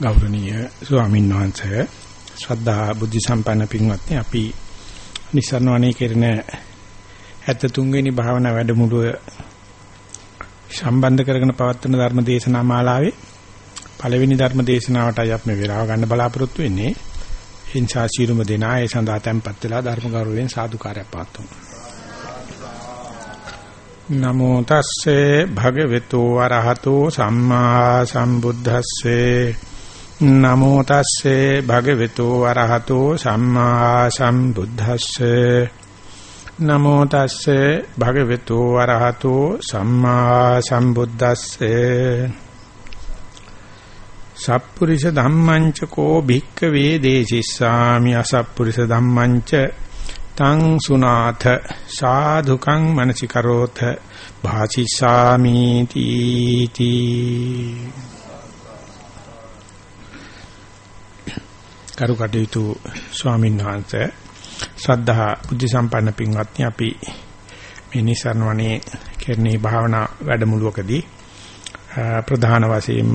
ගෞරවනීය ස්වාමීන් වහන්සේ ශ්‍රද්ධා බුද්ධ සම්පන්න පින්වත්නි අපි නිසරණවණේ කෙරෙන 73 වෙනි භාවනා වැඩමුළුව සම්බන්ධ කරගෙන පවත්වන ධර්ම දේශනා මාලාවේ පළවෙනි ධර්ම දේශනාවටයි අපි වෙලාව ගන්න බලාපොරොත්තු වෙන්නේ. හිංසා ශීරුම දෙනා ඒ සඳහා tempත් වෙලා ධර්ම ගෞරවයෙන් සාදුකාරයක් පාත්තුමු. නමෝ තස්සේ භගවතු වරහතෝ සම්මා සම්බුද්දස්සේ නමෝ තස්සේ භගවතු වරහතෝ සම්මා සම්බුද්දස්සේ. නමෝ තස්සේ භගවතු වරහතෝ සම්මා සම්බුද්දස්සේ. සප්පුරිස ධම්මං ච කෝ භික්ඛවේ දේසිස්සාමි අසප්පුරිස ධම්මං ච තං සුනාථ සාධුකං මනසිකරෝත භාසිස්සාමි තීති. කරු කටයුතු ස්වාමීන් වහන්සේ ශ්‍රද්ධා බුද්ධ සම්පන්න පින්වත්නි අපි මේ නිසරණ වනේ කෙරණී භාවනා වැඩමුළුවකදී ප්‍රධාන වශයෙන්ම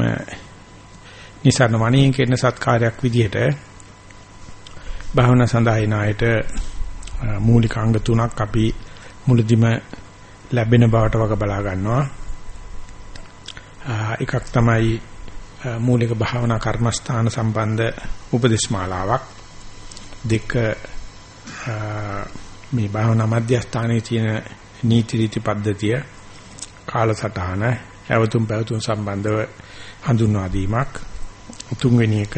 නිසරණ වනේ කියන සත්කාරයක් විදිහට භාවනා සඳහා එන අයට මූලික අංග තුනක් අපි මුලදිම ලැබෙන බවට වග බලා ගන්නවා. එකක් තමයි මූලික භාවනා කර්මස්ථාන සම්බන්ධ උපදේශ මාලාවක් දෙක මේ භාවනා මධ්‍යස්ථානයේ තියෙන නීති රීති පද්ධතිය කාලසටහන ඇවතුම් පැවතුම් සම්බන්ධව හඳුන්වා දීමක්. තුන්වෙනි එක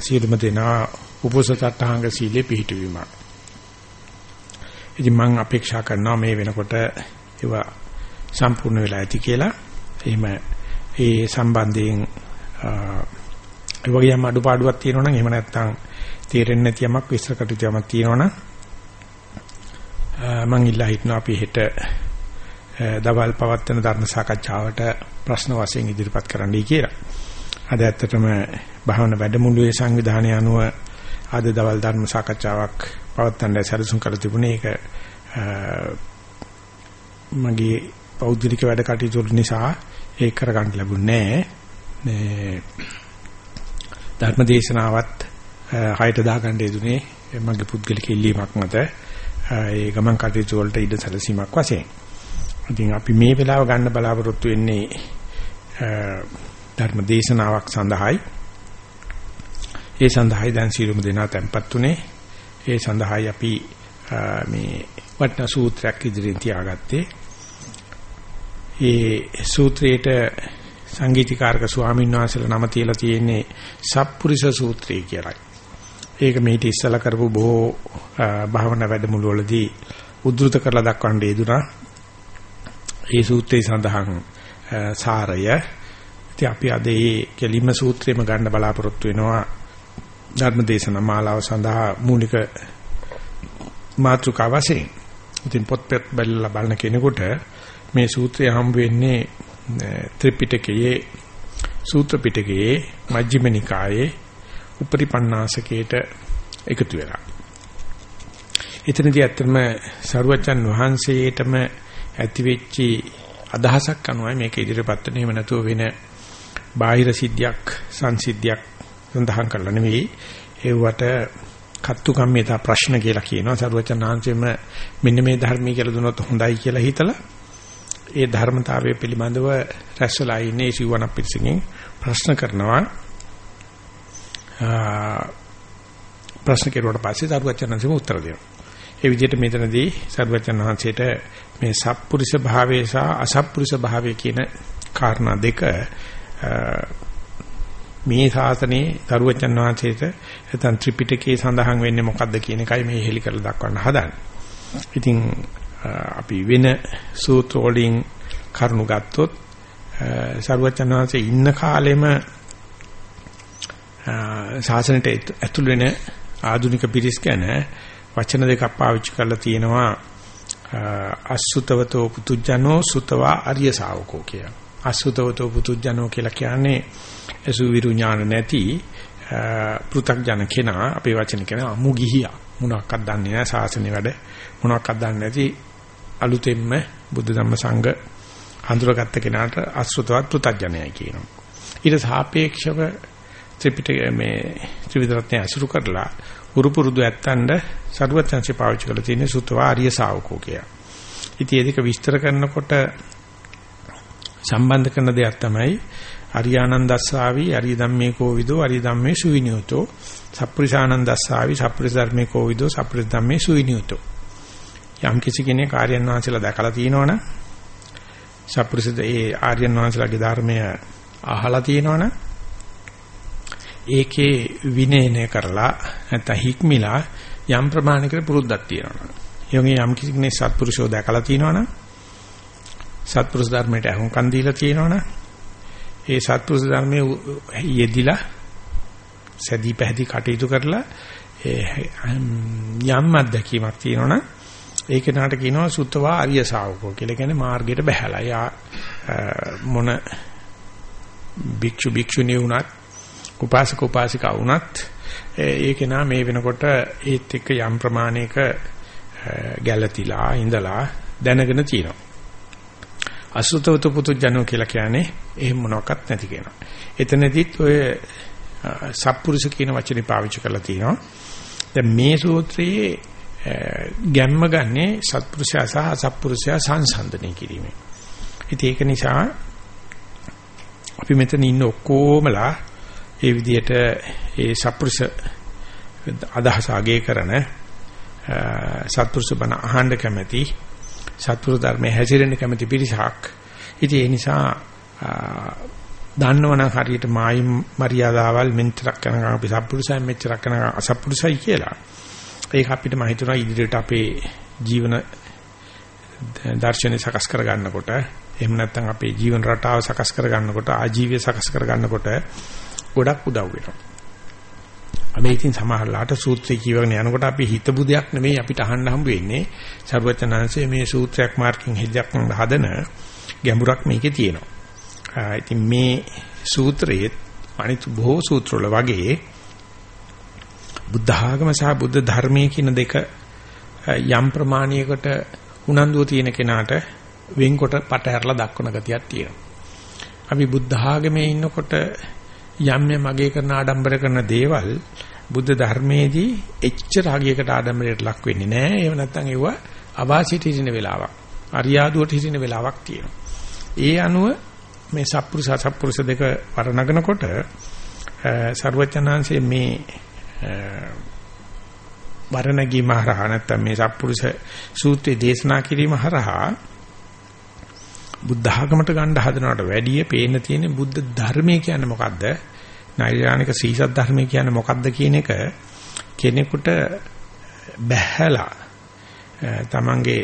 සියලුම දෙනා උපසතට්ඨාංග සීලේ පිහිටවීමක්. ඉතින් මම අපේක්ෂා කරනවා මේ වෙනකොට ඒවා සම්පූර්ණ වෙලා ඇති කියලා. එහෙම ඒ සම්බන්ධයෙන් ඒ වගේම අඩුපාඩුවක් තියෙනවා නම් එහෙම නැත්නම් තේරෙන්නේ නැති යමක් විස්තර කටයුතු යමක් තියෙනවා නම් මම ඉල්ලා හිටනවා අපි හෙට දවල් පවත්වන ධර්ම සාකච්ඡාවට ප්‍රශ්න වශයෙන් ඉදිරිපත් කරන්නයි කියලා. අද ඇත්තටම භාවන වැඩමුළුවේ සංවිධානය අනුව අද දවල් ධර්ම සාකච්ඡාවක් පවත්වන්න සැලසුම් කර තිබුණේ ඒක මගේ පෞද්ගලික වැඩ කටයුතු නිසා ඒක කරගන්න ලැබුණේ නැහැ. ධර්ම දේශනාවත් හයට දාගන්න යෙදුනේ මගේ පුද්ගලික ඉල්ලීමක් මත ඒ ගමන් කටයුතු වලට ඉඩ සැලසීමක් වශයෙන්. ඉතින් අපි මේ වෙලාව ගන්න බලාපොරොත්තු වෙන්නේ ධර්ම දේශනාවක් සඳහායි. ඒ සඳහායි දැන් සියලුම දෙනා tempත් උනේ. ඒ සඳහායි අපි මේ වටන සූත්‍රයක් ඉදිරියෙන් තියාගත්තේ. ඒ සූත්‍රයේට සංගීතීකාරක ස්වාමීන් වහන්සේලා නම තියලා තියෙන්නේ සප්පුරිස සූත්‍රය කියලායි. ඒක මේිට ඉස්සලා කරපු බොහෝ භාවනා වැඩමුළු වලදී උද්දෘත කරලා දක්වන්න යෙදුනා. ඒ සූත්‍රයේ සඳහන් සාරය ඉතින් අපි අද මේ කෙලින්ම සූත්‍රෙම ගන්න බලාපොරොත්තු වෙනවා ධර්මදේශන මාලාව සඳහා මූලික මාතෘකාව වශයෙන්. ඉතින් පොත්පත් බලලා බලන කෙනෙකුට මේ සූත්‍රය හම් වෙන්නේ ත්‍රිපිටකයේ සූත්‍ර පිටකයේ මජ්ක්‍ධිම නිකායේ උපරිපන්නාසකේට එකතු වෙලා. එතනදී ඇත්තම සරුවචන් වහන්සේටම ඇති වෙච්චි අදහසක් අනුවයි මේක ඉදිරියපත් වෙන එහෙම නැතුව වෙන බාහිර සිද්ධියක් සංසිද්ධියක් සඳහන් කරලා නෙවෙයි. ඒවට කත්තු කම්මිතා ප්‍රශ්න කියලා කියනවා. සරුවචන් වහන්සේම මෙන්න මේ ධර්මී කියලා දුනොත් හොඳයි කියලා හිතලා ඒ ධර්මතාවය පිළිබඳව රැස්වලා ඉන්නේ සිවණ පිටසකින් ප්‍රශ්න කරනවා ප්‍රශ්න කෙරුවට පස්සේ සරුවචනන්සේම උත්තර දෙනවා. ඒ විදිහට මෙතනදී සරුවචන වහන්සේට මේ සත්පුරුෂ භාවය සහ අසත්පුරුෂ භාවය කියන කාරණා දෙක මේ ශාසනයේ සරුවචන වහන්සේට නැත්නම් ත්‍රිපිටකයේ සඳහන් වෙන්නේ මොකද්ද කියන එකයි මේ හෙලි කරලා දක්වන්න හදන්නේ. ඉතින් අපි වෙන සූත්‍ර වලින් කරුණු ගත්තොත් සරුවචන වහන්සේ ඉන්න කාලෙම ශාසනයට ඇතුල් වෙන ආධුනික පිරිස් ගැන වචන දෙකක් පාවිච්චි කරලා තියෙනවා අසුතවතෝ පුතුජනෝ සුතවා ආර්ය ශාවකෝ කියලා. අසුතවතෝ පුතුජනෝ කියලා කියන්නේ අසුවිරු ඥාන නැති පෘ탁ජන කෙනා අපේ වචන කියන අමු ගිහියා. මොනක්වත් දන්නේ නැහැ ශාසනය වැඩ මොනක්වත් දන්නේ නැති අලුතෙන්ම බුද්ධ ධම්ම සංඝ හඳුරගත්ත කෙනාට අසුතවත් පෘ탁ජනයයි කියනවා. ඊට සාපේක්ෂව ත්‍රිපිටක මේ ත්‍රිවිධ රත්නය අසුරු කරලා උරු පුරුදු ඇත්තන්ඩ සරුවත්‍යංශي පාවිච්චි කරලා තියෙන සුතවා ආර්ය ශාවකෝ කිය. ඉතින් ඒක විස්තර කරනකොට සම්බන්ධ කරන දෙයක් තමයි අරියානන්දස්සාවි අරිය ධම්මේ කෝවිදෝ අරිය ධම්මේ සුවිනියුතෝ සප්පුරිසානන්දස්සාවි සප්පුරිස ධර්මේ කෝවිදෝ සප්පුරිස ධම්මේ සුවිනියුතෝ යම් කිසි කෙනෙක් ආර්යයන් වහන්සේලා දැකලා තියෙනවනම් සප්පුරිස ඒ ආර්යයන් වහන්සේලාගේ ධර්මය අහලා තියෙනවනම් ඒකේ විනයනය කරලා නැත්නම් හික්මිලා යම් ප්‍රමාණයකට පුරුද්දක් තියෙනවා. යෝගේ යම් කිසි කෙනෙක් සත්පුරුෂෝ දැකලා තියෙනවනම් සත්පුරුෂ ධර්මයට අහුම්කන් දීලා තියෙනවනම් ඒ සත්පුරුෂ ධර්මයේ යෙදිලා සැදී පැහැදී කටයුතු කරලා යම් අත්දැකීමක් තියෙනවනම් ඒ කෙනාට කියනවා සුත්තවා ආර්ය ශාවකෝ කියලා. කියන්නේ මාර්ගයට බහැලා. යා මොන භික්ෂු භික්ෂුණී වුණත් උපාසක උපාසිකා වුණත් ඒ කෙනා මේ වෙනකොට ඒත් එක්ක යම් ප්‍රමාණයක ගැළතිලා ඉඳලා දැනගෙන තියෙනවා. අසුතවතු පුතු ජනෝ කියලා කියන්නේ එහෙම මොනවත් නැති කෙනා. එතනදිත් ඔය සත්පුරුෂ කියන වචනේ පාවිච්චි කරලා තියෙනවා. දැන් මේ සූත්‍රයේ ගැම්ම ගන්නේ සත්පුරුෂයා සහ අසත්පුරුෂයා සංසන්දනය කිරීමෙන්. ඉතින් ඒක නිසා අපි මෙතන ඉන්න ඔක්කොමලා ඒ විදිහට ඒ සත්පුරුෂ අදහස අගය කරන සත්පුරුෂ බණ අහන්න කැමැති සත්පුරුෂ ධර්මයේ හැසිරෙන්න කැමැති පිරිසක්. ඉතින් ඒ නිසා දන්නවනම් හරියට මායි මරියාදාවල් මෙච්චරක් කරනවා අපි සත්පුරුෂයන් මෙච්චරක් කරනවා අසත්පුරුෂයි කියලා. ඒක අපිට මම හිතනවා ඉදිරියට අපේ ජීවන දර්ශනය සකස් කර ගන්නකොට එහෙම නැත්නම් අපේ ජීවන රටාව සකස් කර ගන්නකොට ආජීවය සකස් කර ගන්නකොට ගොඩක් උදව් වෙනවා. අපි ඉතින් සමහරලාට සූත්‍රය කියවගෙන යනකොට අපි හිතපු දෙයක් නෙමෙයි අපිට අහන්න හම්බ වෙන්නේ. සර්වචනංශයේ මේ සූත්‍රයක් මාර්කින් හෙජ්ජක් හදන ගැඹුරක් මේකේ තියෙනවා. ඉතින් මේ සූත්‍රයේ අනිත් බොහෝ සූත්‍රවල වගේ බුද්ධ ආගම සහ බුද්ධ ධර්මයේ කියන දෙක යම් ප්‍රමාණයකට උනන්දුව තියෙන කෙනාට වෙන්කොට පට හැරලා දක්වන ගතියක් තියෙනවා. අපි බුද්ධ ආගමේ ඉන්නකොට යම් යම් මගේ කරන ආඩම්බර කරන දේවල් බුද්ධ ධර්මයේදී එච්චර අගයකට ආඩම්බරයට ලක් වෙන්නේ නැහැ. එහෙම නැත්නම් ඒව අවාසියට හිටින වෙලාවක්. අරියාදුවට හිටින වෙලාවක් තියෙනවා. ඒ අනුව මේ සත්පුරුෂ සත්පුරුෂ දෙක වර්ණනනකොට සර්වචනාංශයේ මේ වරණගී මහරහා නැත්නම් මේ සත්පුරුෂ සූත්‍රයේ දේශනා කිරීම හරහා බුද්ධ ආගමට ගන්න හදනවට වැඩිය පේන්න තියෙන බුද්ධ ධර්මය කියන්නේ මොකද්ද? නෛර්යානික සීසත් ධර්මය කියන්නේ මොකද්ද කියන එක කෙනෙකුට බැහැලා තමන්ගේ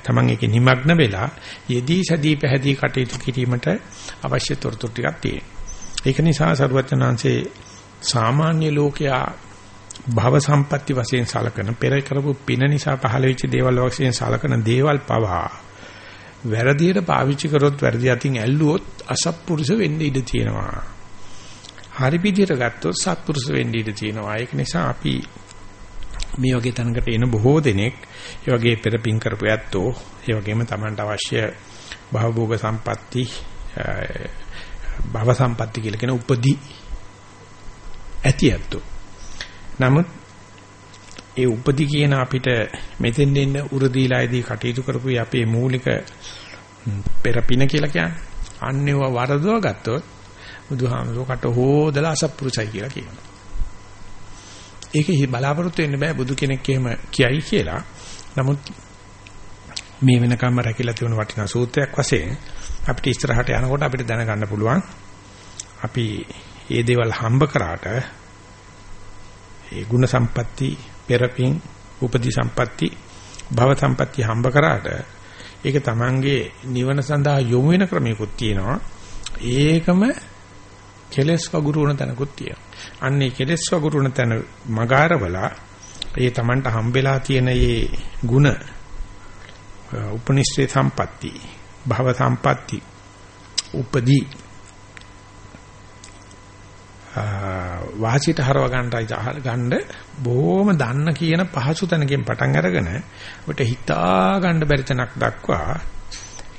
තමන් එකේ নিমগ্ন වෙලා යෙදී සදී පැහැදී කටයුතු කිරීමට අවශ්‍ය තොරතුරු ටිකක් තියෙනවා. ඒක නිසා සරුවචනාංශේ සාමාන්‍ය ලෝකයා භව සම්පatti වශයෙන් සලකන පෙර කරපු පින නිසා පහළ වෙච්ච දේවල් වශයෙන් සලකන දේවල් පවා වැරදියට පාවිච්චි කරොත් වැරදි අතින් ඇල්ලුවොත් අසත්පුරුෂ වෙන්න ඉඩ තියෙනවා. හරි විදියට ගත්තොත් සත්පුරුෂ වෙන්න ඉඩ තියෙනවා. ඒක නිසා අපි මේ වගේ තැනකට එන බොහෝ දෙනෙක් ඒ වගේ පෙර පින් කරපු ඇත්තෝ ඒ වගේම Tamanට අවශ්‍ය භවභෝග සම්පatti භව සම්පatti කියලා කියන උපදී ඇති ඇත්තෝ. නමුත් ඒ උපදි කියන අපිට මෙතෙන් දෙන්න උර දීලායේදී කටයුතු කරපු අපේ මූලික පෙරපින කියලා කියන්නේ. අන්නේව වරදව ගත්තොත් බුදුහාමුදුරුවෝ කට හොදලා අසත්පුරුසයි කියලා කියනවා. ඒකේ බලාපොරොත්තු වෙන්න බෑ බුදු කෙනෙක් එහෙම කියයි කියලා. නමුත් මේ වෙනකම්ම රැකිලා තියෙන වටිනා සූත්‍රයක් වශයෙන් අපිට ඉස්සරහට යනකොට අපිට දැනගන්න පුළුවන් අපි ඒ දේවල් හම්බ කරාට ඒ ಗುಣ සම්පatti පෙරපින් උපදි සම්පatti භව සම්පatti හම්බ කරාට ඒක තමන්ගේ නිවන සඳහා යොමු වෙන ක්‍රමයකුත් තියෙනවා ඒකම කෙලස් වගුරුවන තැනකුත් තියෙනවා අන්නේ කෙලස් වගුරුවන තැන මගාරවලා ඒ තමන්ට හම්බෙලා තියෙන මේ ಗುಣ උපනිෂ්ඨේ සම්පatti භව සම්පatti උපදී වාසියට හරව ගන්නයි ගන්න බොහොම දන්න කියන පහසු තැනකින් පටන් අරගෙන ඔබට හිතා ගන්න බැරි තැනක් දක්වා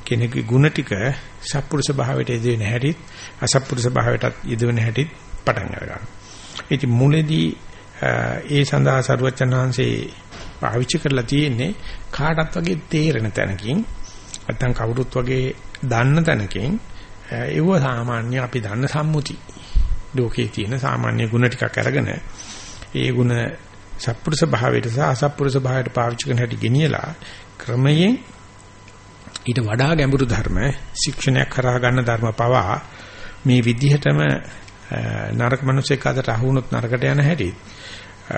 කෙනෙකුගේ ಗುಣ ටික සත්පුරුෂ භාවයට යෙදෙන හැටිත් අසත්පුරුෂ භාවයටත් යෙදෙන හැටිත් පටන් ගන්නවා. ඉතින් මුලදී ඒ සඳහා සරුවචනාංශේ පාවිච්චි කරලා තියෙන්නේ කාටත් වගේ තේරෙන තැනකින් නැත්තම් කවුරුත් වගේ දන්න තැනකින් ඒව සාමාන්‍ය අපි දන්න සම්මුති ලෝකයේ තියෙන සාමාන්‍ය ගුණ ටිකක් අරගෙන ඒ ගුණ සත්පුරුෂ භාවයට සහ අසත්පුරුෂ භාවයට පාවිච්චි කරන හැටි ගෙනියලා ක්‍රමයෙන් ඊට වඩා ගැඹුරු ධර්ම ශික්ෂණයක් කරා ගන්න ධර්ම පවා මේ විදිහටම නරක මිනිසෙක් අතට අහු වුණොත් නරකට යන හැටි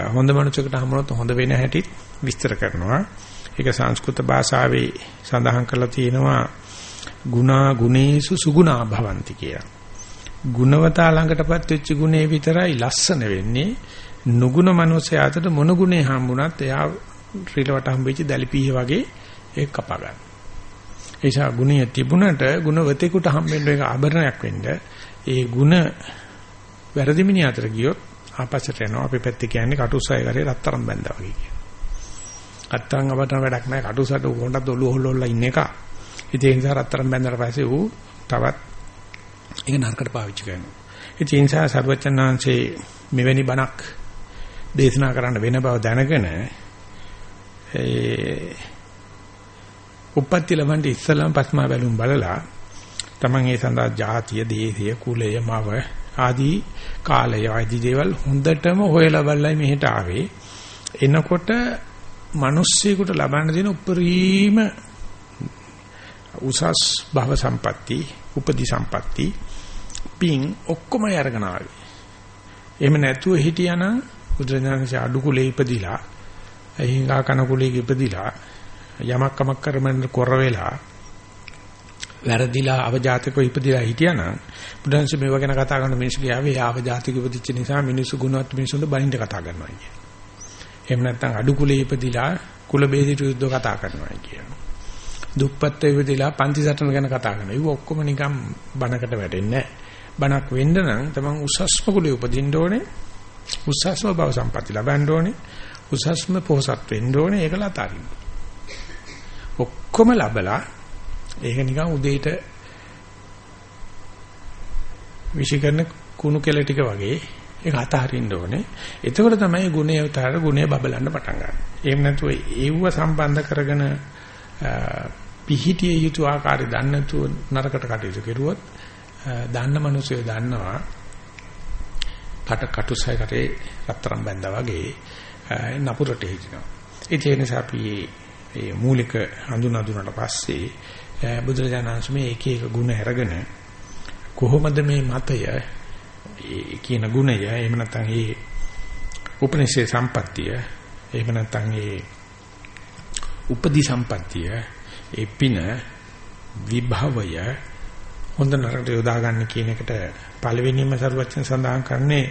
හොඳ මිනිසෙකුට හමුනොත් හොඳ වෙන හැටි විස්තර කරනවා ඒක සංස්කෘත භාෂාවේ සඳහන් කරලා තියෙනවා ගුණා ගුණේසු සුගුණා භවಂತಿ කියලා. ගුණවතා ළඟටපත් වෙච්ච ගුණේ විතරයි ලස්සන වෙන්නේ. නුගුණ මිනිසයාට මොන ගුණේ හම්බුණත් එයා රිලවට හම්බෙච්ච දැලිපිහ වගේ ඒක කපා ගන්න. ඒ නිසා ගුණය තිබුණට ගුණවතෙකුට හම්බෙන්න එක ආභරණයක් වෙන්න ඒ ගුණ වැරදි මිනිහතර ගියොත් ආපස්සට යනවා අපේ පැත්තේ කියන්නේ කටුස්සය කරේ රත්තරන් බැඳා වගේ කියන. රත්තරන් අපතන වැඩක් නැහැ කටුස්සට උකොණ්ඩත් ඔළුව හොල්ලොල්ලා ඉන්න එක. ඉතින් ඒ නිසා රත්තරන් බැඳලා පස්සේ ඌ තවත් ඒක නරකට පාවිච්චි කරනවා. ඉතින් ඒ නිසා සර්වචන්නාංශේ මෙවැනි බණක් දේශනා කරන්න වෙන බව දැනගෙන ඒ උප්පත්ති ලබන්නේ ඉස්සලම පස්මා බැලුම් බලලා තමන් ඒ සඳහා ජාතිය, දේශය, කුලය, මව ආදී කාලය ආදී දේවල් හොඳටම හොයලා බලලා මෙහෙට ආවේ. එනකොට මිනිස්සෙකුට ලබන්න දෙන උපරිම උසස් භව සම්පatti, උපදි සම්පatti පින් ඔක්කොම අරගෙන ආවේ. එහෙම නැතුව හිටියානම් බුදුරජාණන්සේ අඩු කුලේ ඉපදිලා, අහිංගා කන කුලේ ඉපදිලා යමක් කමක් කරමින් කොර වෙලා වැරදිලා අවජාතකව ඉපදිලා හිටියානම් බුදුන්සේ මේව ගැන කතා කරන මිනිස්සු කියාවේ ඒ අවජාතක ඉපදිච්ච නිසා මිනිස්සු ගුණවත් මිනිස්සුන්ට බලින්ද කතා කරනවා කියන්නේ. එහෙම නැත්නම් අඩු කුලේ ඉපදිලා කුල බේදිත යුද්ධ කතා කරනවා කියනවා. දුප්පත් ඉපදිලා පන්ති සටන ගැන කතා කරනවා. ඒක ඔක්කොම නිකන් බණකට වැටෙන්නේ බණක් වෙන්න නම් තමන් උසස්ම කුලේ උපදින්න ඕනේ. උසස්ම භව සම්පatti ලබන්න ඕනේ. උසස්ම පොහසත් වෙන්න ඕනේ. ඒකලා අතාරින්න. ඔක්කොම ලබලා ඒක නිකන් උදේට විශ්ිකරන කුණු කෙල ටික වගේ ඒක අතහරින්න ඕනේ. එතකොට තමයි ගුණය උතර ගුණය බබලන්න පටන් ගන්න. එහෙම නැතුව ඒව සම්බන්ධ කරගෙන පිහිටිය යුතු ආකාරය දන්නේ නැතුව නරකට කටයුතු කෙරුවොත් දන්න මිනිස්සු දන්නවා කට කටුසය කරේ රත්තරන් බැඳා වගේ නපුරට හිටිනවා. ඒ නිසා අපි මේ මූලික හඳුනා දුන්නාට පස්සේ බුදුරජාණන් මේ එක එක ගුණ අරගෙන කොහොමද මේ මතය ඒ කියන ගුණය එහෙම නැත්නම් ඒ උපනිෂේ සම්පත්තිය එහෙම නැත්නම් ඒ උපදි සම්පත්තිය ඒ පින විභවය හොඳ නරකට යොදා ගන්න කියන එකට පළවෙනිම සරුවචන සඳහන් කරන්නේ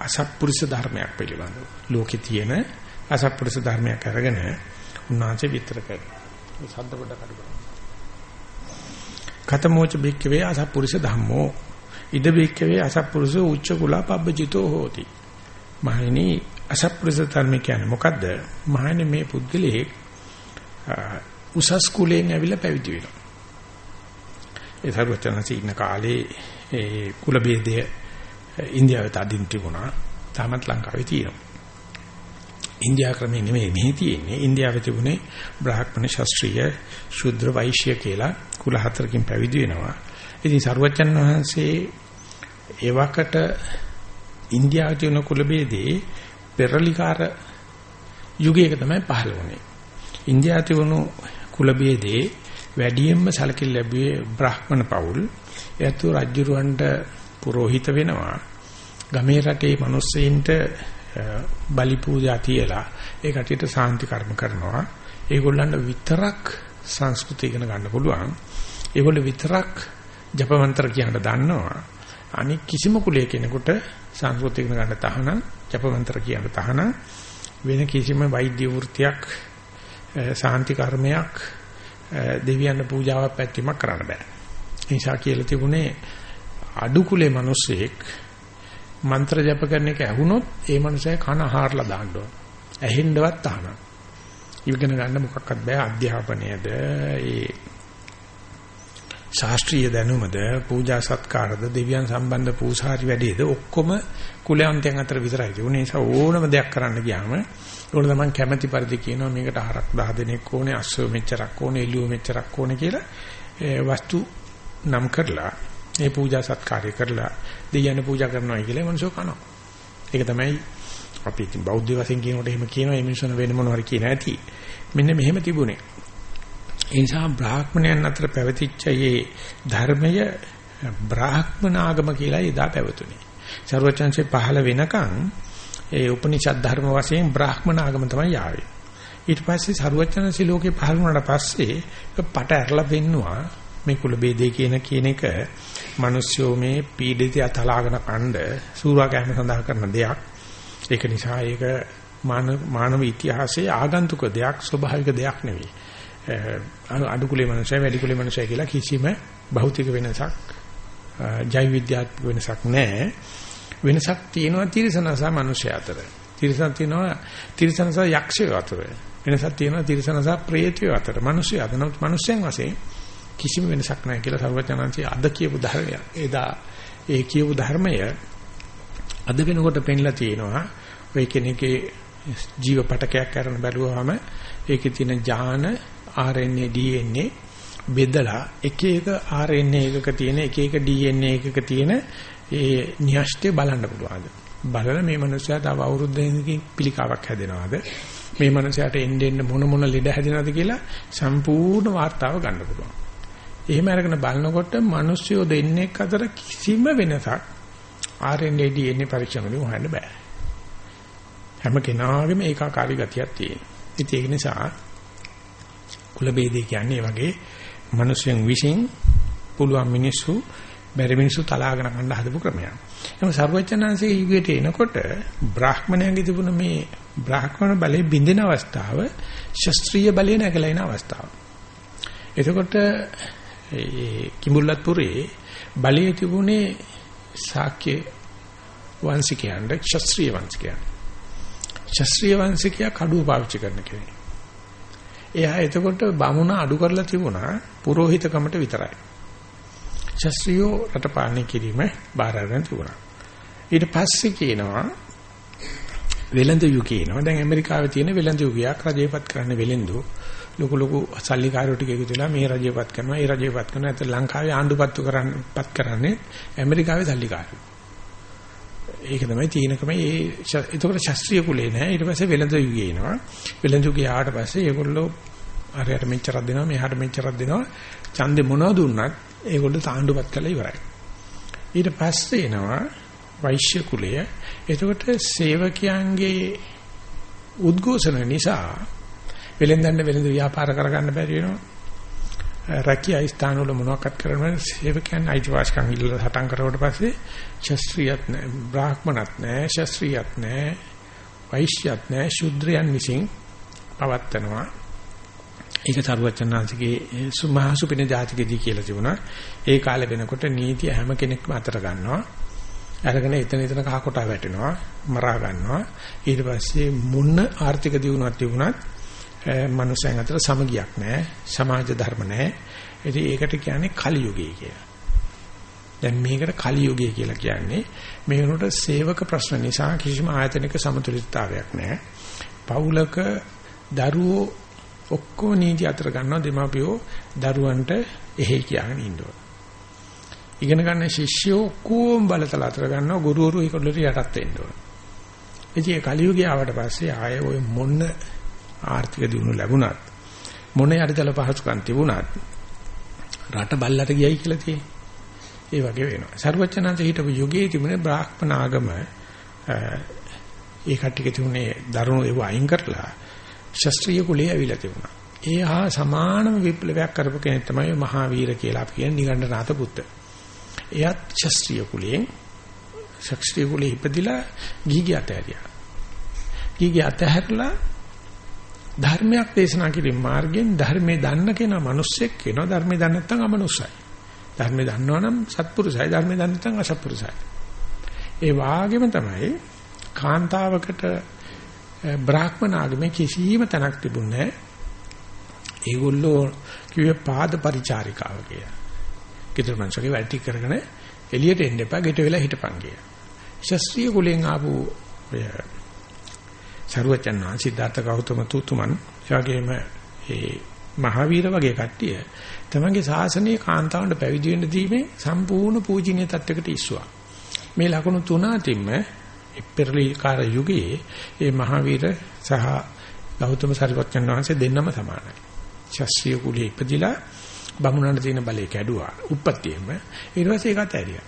අසත්පුරුෂ ධර්මයක් පිළිබඳව ලෝකේ තියෙන අසත්පුරුෂ ධර්මයක් අරගෙන උන්වහන්සේ විතර කරනවා ශබ්ද පොඩ කඩ කරනවා. කතමෝච බික්කවේ අසප්පුරුෂ ධම්මෝ ඉද බික්කවේ අසප්පුරුෂ උච්ච කුලා පබ්බජිතෝ හෝති. මහණෙනි අසප්පුරුෂ ධර්ම කියන්නේ මොකද්ද? මහණෙනි මේ පුද්ගලයේ උසස් කුලයෙන් ඇවිල්ලා පැවිදි වෙනවා. ඒ සර්වචනසී ඉන්න කාලේ ඒ කුල ભેදය ඉන්දියාවේ තදින් තිබුණා. තාමත් ලංකාවේ තියෙනවා. ඉන්දියා ක්‍රමේ නෙමෙයි මෙහි තියෙන්නේ. ඉන්දියාවේ තිබුණේ බ්‍රාහ්මණ ශාස්ත්‍රීය ශුද්‍ර වෛශ්‍ය කියලා කුල හතරකින් පැවිදි වෙනවා. ඉතින් සරුවච්චන් වහන්සේ ඒවකට ඉන්දියාවේ තියෙන කුල ભેදේ පෙරලිකාර යුගයක තමයි පහළ වුණේ. ඉන්දියාවේ තිබුණු කුල ભેදේ වැඩියෙන්ම සැලකිලි ලැබුවේ බ්‍රාහ්මණ පවුල්. එයතු රජුරවන්ට පුරোহিত වෙනවා. ගමේ රටේ මිනිස්සෙයින්ට බලි පූජා තියලා ඒ කටියට සාන්ති කර්ම කරනවා. ඒගොල්ලන්ට විතරක් සංස්කෘතිය ඉගෙන ගන්න පුළුවන්. ඒගොල්ලෝ විතරක් ජප මන්ත්‍ර කියන්න දන්නවා. අනික කිසිම කුලයක කෙනෙකුට සංස්කෘතිය ඉගෙන ගන්න තහනම් ජප මන්ත්‍ර කියන්න තහනම් වෙන කිසිම වෛද්‍ය වෘත්තියක් සාන්ති කර්මයක් දෙවියන් පූජාවක් පැත්තීමක් කරන්න බෑ. ඒ නිසා කියලා තිබුණේ අඩු කුලේ මිනිස්සෙක් මන්ත්‍ර ජප කරන එක ඇහුනොත් ඒ මනුස්සයා කන හාරලා දාන්න ඕන. ඇහෙන්නවත් තහනම්. ඉගෙන ගන්න මොකක්වත් බෑ අධ්‍යාපනයේද ඒ ශාස්ත්‍රීය දැනුමද පූජා සත්කාරද දෙවියන් සම්බන්ධ පූසාරි වැඩේද ඔක්කොම කුලයන්තයන් අතර විතරයි තිබුණේ. ඒ නිසා ඕනම දෙයක් කරන්න ගියාම ඕන තමන් කැමැති පරිදි කියනවා මේකට හරක් 10 දෙනෙක් ඕනේ අස්සෝ මෙච්චරක් ඕනේ එළුව මෙච්චරක් ඕනේ කියලා වස්තු නම් කරලා ඒ පූජා සත්කාරය කරලා දෙයයන් පූජා කරනවා කියලා මනුස්සය කනවා. ඒක තමයි අපි ඉතින් බෞද්ධ වශයෙන් කියනකොට එහෙම කියනවා මේ මිනිස්සුන වෙන මොනවාරි කියන ඇති. මෙන්න මෙහෙම තිබුණේ. ඒ නිසා බ්‍රාහ්මණයන් අතර පැවතිච්ච මේ ධර්මය බ්‍රාහ්මණ ආගම කියලා එදා පැවතුනේ. ਸਰවචන්සේ පහළ වෙනකන් ඒ උපනිෂද් ධර්ම වශයෙන් බ්‍රාහ්මණ ආගම තමයි ආවේ. ඊට පස්සේ සරුවචනසි ලෝකේ පහළ වුණාට පස්සේ පට ඇරලා පෙන්නවා මේ කුල ભેදේ කියන කියන එක මිනිස්සෝ මේ පීඩිතය තලාගෙන කණ්ඩ සූරාගෑම සඳහා කරන දෙයක්. ඒක නිසා ඒක මානව ඉතිහාසයේ ආගන්තුක දෙයක් ස්වභාවික දෙයක් නෙවෙයි. අඩු කුලේ මනුස්සය වැඩි කුලේ මනුස්සය කියලා කිසිම භෞතික වෙනසක් ජෛව විද්‍යාත්මක වෙනසක් නැහැ. වෙනසක් තියෙනවා තිරසන සහ මනුෂ්‍ය අතර. තිරසන තියෙනවා තිරසන සහ යක්ෂය අතර. වෙනසක් තියෙනවා තිරසන සහ ප්‍රේතය අතර. මනුෂ්‍ය අතර මනුෂ්‍යයන් වශයෙන් කිසිම වෙනසක් නැහැ කියලා සර්වඥාන්සේ අද කියපු ධර්මය. එදා ඒ කියපු ධර්මය අද වෙනකොට පෙන්ලා තියෙනවා. ඔය කෙනෙක්ගේ ජීව පටකයක් කරන බැලුවාම ඒකේ තියෙන ඥාන RNA DNA බෙදලා එක එක RNA එකක තියෙන එක එක DNA එකක තියෙන ඒ න්‍යෂ්ටි බලන්න පුළුවන්ද? බලලා මේ මනුස්සයා තව අවුරුද්දකින් පිළිකාවක් හැදෙනවද? මේ මනුස්සයාට එන්න එන්න මොන මොන ලෙඩ හැදෙනවද කියලා සම්පූර්ණ වார்த்தාව ගන්න පුළුවන්. එහෙම අරගෙන බලනකොට මිනිස්සුયો දෙන්නේ අතර කිසිම වෙනසක් RNA DNA පරීක්ෂණ වලින් හොයන්න බෑ. හැම කෙනාගේම ඒකාකාරී ගතියක් තියෙනවා. ඒක නිසා කුල ભેදේ කියන්නේ වගේ මිනිසෙන් විසින් පුළුවන් මිනිස්සු බැරි මිනිස්සු තලාගෙන ගන්න හදපු ක්‍රමයක්. එහෙනම් සර්වචනංශයේ ඊගේට එනකොට බ්‍රාහ්මණයන්ගේ තිබුණ මේ බ්‍රාහ්මණ බලයේ බින්දින අවස්ථාව ශාස්ත්‍රීය බලය නැගලා එන අවස්ථාව. එතකොට ඒ කිඹුල්ලත්පුරේ බලයේ තිබුණේ ශාක්‍ය වංශිකයන්ට ශාස්ත්‍රීය වංශිකයන්. ශාස්ත්‍රීය වංශිකයා කඩුව පාවිච්චි කරන කෙනෙක්. එයා එතකොට බමුණ අඩු කරලා තිබුණා පුරোহিতකමට විතරයි. ශාස්ත්‍රීය රට පාලනය කිරීම බාර අරගෙන තිබුණා. ඊට පස්සේ කියනවා වෙළඳ යු කියනවා. දැන් ඇමරිකාවේ තියෙන වෙළඳ යුගයක් රජයපත් කරන්න වෙළඳු ලොකු ලොකු සල්ලිකාරයෝ ටික එකතු වෙලා මේ රජයපත් කරනවා, ඒ රජයපත් කරනවා. ඒත් ලංකාවේ ආණ්ඩුපත්තු කරන්නපත් කරන්නේ ඇමරිකාවේ සල්ලිකාරයෝ. ඒක තමයි තීනකම ඒ එතකොට ශාස්ත්‍රීය කුලේ නෑ ඊට පස්සේ වෙළඳ යුගය එනවා වෙළඳ යුගය ආවට පස්සේ ඒගොල්ලෝ අරයට මෙච්චරක් දෙනවා මෙහාට මෙච්චරක් දෙනවා ඡන්දේ මොනවද දුන්නත් ඒගොල්ලෝ තාණ්ඩුපත් කළා ඉවරයි. ඊට පස්සේ එනවා වෛශ්‍ය කුලය. එතකොට සේවකයන්ගේ උද්ඝෝෂණ නිසා වෙළඳන්න වෙළඳ ව්‍යාපාර කරගන්න බැරි වෙනවා. රැකියා ස්ථාන වල මොනවක්වත් කරන්න සේවකයන් අයිතිවාසිකම් ඉල්ලලා හටන් කරුවට පස්සේ ශාස්ත්‍රීයත් නැහැ බ්‍රාහ්මණත් නැහැ ශාස්ත්‍රීයත් නැහැ වෛශ්‍යත් නැහැ ශුද්‍රයන් විසින් පවත්නවා ඒක තරුවචනාංශගේ සුමහසුපින ජාතිකදී කියලා තිබුණා. ඒ කාලේ වෙනකොට නීතිය හැම කෙනෙක්ම අතර ගන්නවා. අරගෙන එතන එතන කහ කොටා වැටෙනවා මරා ගන්නවා. ඊට පස්සේ මුන්න ආර්ථික දියුණුවක් තිබුණත් මනුස්සයන් අතර සමගියක් නැහැ සමාජ ධර්ම නැහැ. ඉතින් ඒකට කියන්නේ කලි යුගය කියලා. දැන් මේකට කලි යුගය කියලා කියන්නේ මේ වෙනකොට සේවක ප්‍රශ්න නිසා කිසිම ආයතනික සමතුලිතතාවයක් නැහැ. පවුලක දරුවෝ ඔක්කොම නීති අතර ගන්නවා දෙමාපියෝ දරුවන්ට එහෙයි කියාගෙන ඉන්නවා. ඉගෙන ගන්න ශිෂ්‍යෝ ඔක්කොම බලතල අතර ගන්නවා ගුරුවරු ඒකට යටත් වෙන්න ඕන. ඉතින් ඒ කලියුගේ ආවට පස්සේ ආයේ ওই මොන ආර්ථික දියුණුව ලැබුණත් මොන යටිතල පහසුකම් තිබුණත් රට බල්ලට ගියයි කියලා තියෙන්නේ. ඒ වගේ වෙනවා. ਸਰවචනන්ත හිටපු යුගයේ තිබුණේ බ්‍රාහ්මණ ආගම ඒ කට්ටියක තිබුණේ දරුණු ඒව අයින් කරලා ශාස්ත්‍රීය කුලයේ ඇවිල්ලා තිබුණා. ඒ හා සමානම විප්ලවයක් කරපු කෙනෙක් තමයි මහාවීර කියලා අපි කියන්නේ නිගණ්ඨනාත පුත්ත. එයත් ශාස්ත්‍රීය කුලයෙන් ශාස්ත්‍රීය කුලයේ ඉපදිලා ගිහි අතහැරියා. ගිහි අතහැරලා ධර්මයක් දේශනා කිරීම මාර්ගයෙන් ධර්මයේ දන්න කෙනා මිනිස්සෙක් වෙනවා ධර්මයේ දන්නේ නැත්නම් අමනුස්සයි. ධර්මයේ දන්නවනම් සත්පුරුසයි ධර්මයේ දන්නේ නැත්නම් අසත්පුරුසයි. ඒ වාගේම තමයි කාන්තාවකට බ්‍රාහ්මණ ආගමේ කිසිම තැනක් තිබුණේ නැහැ. ඒගොල්ලෝ කිව්වේ පාද පරිචාරිකාව කියලා. ගෙදර මනුස්සගේ වැඩි කරගෙන එළියට එන්න එපා ගෙට වෙලා හිටපන් කියලා. ශාස්ත්‍රීය කුලෙන් ආපු ඔය සරුවචන් සිද්ධාර්ථ ගෞතම තුතුමන් එවැගේම ඒ මහවීර වගේ කට්ටිය තමන්ගේ ශාසනීය කාන්තාවන්ට පැවිදි වෙන්න දීමේ සම්පූර්ණ පූජනීය තත්වයකට ඉස්සුවා. මේ ලකුණු තුන අතින්ම පෙරලිකාර යුගයේ ඒ මහවීර සහ ගෞතම සරිපත්යන් වහන්සේ දෙන්නම සමානයි. ශාස්ත්‍රීය කුලයේ ඉපදිලා බමුණන්ට තියෙන බලය කැඩුවා. උප්පත්තියෙම ඊට පස්සේ ඒකත් ඇරියා.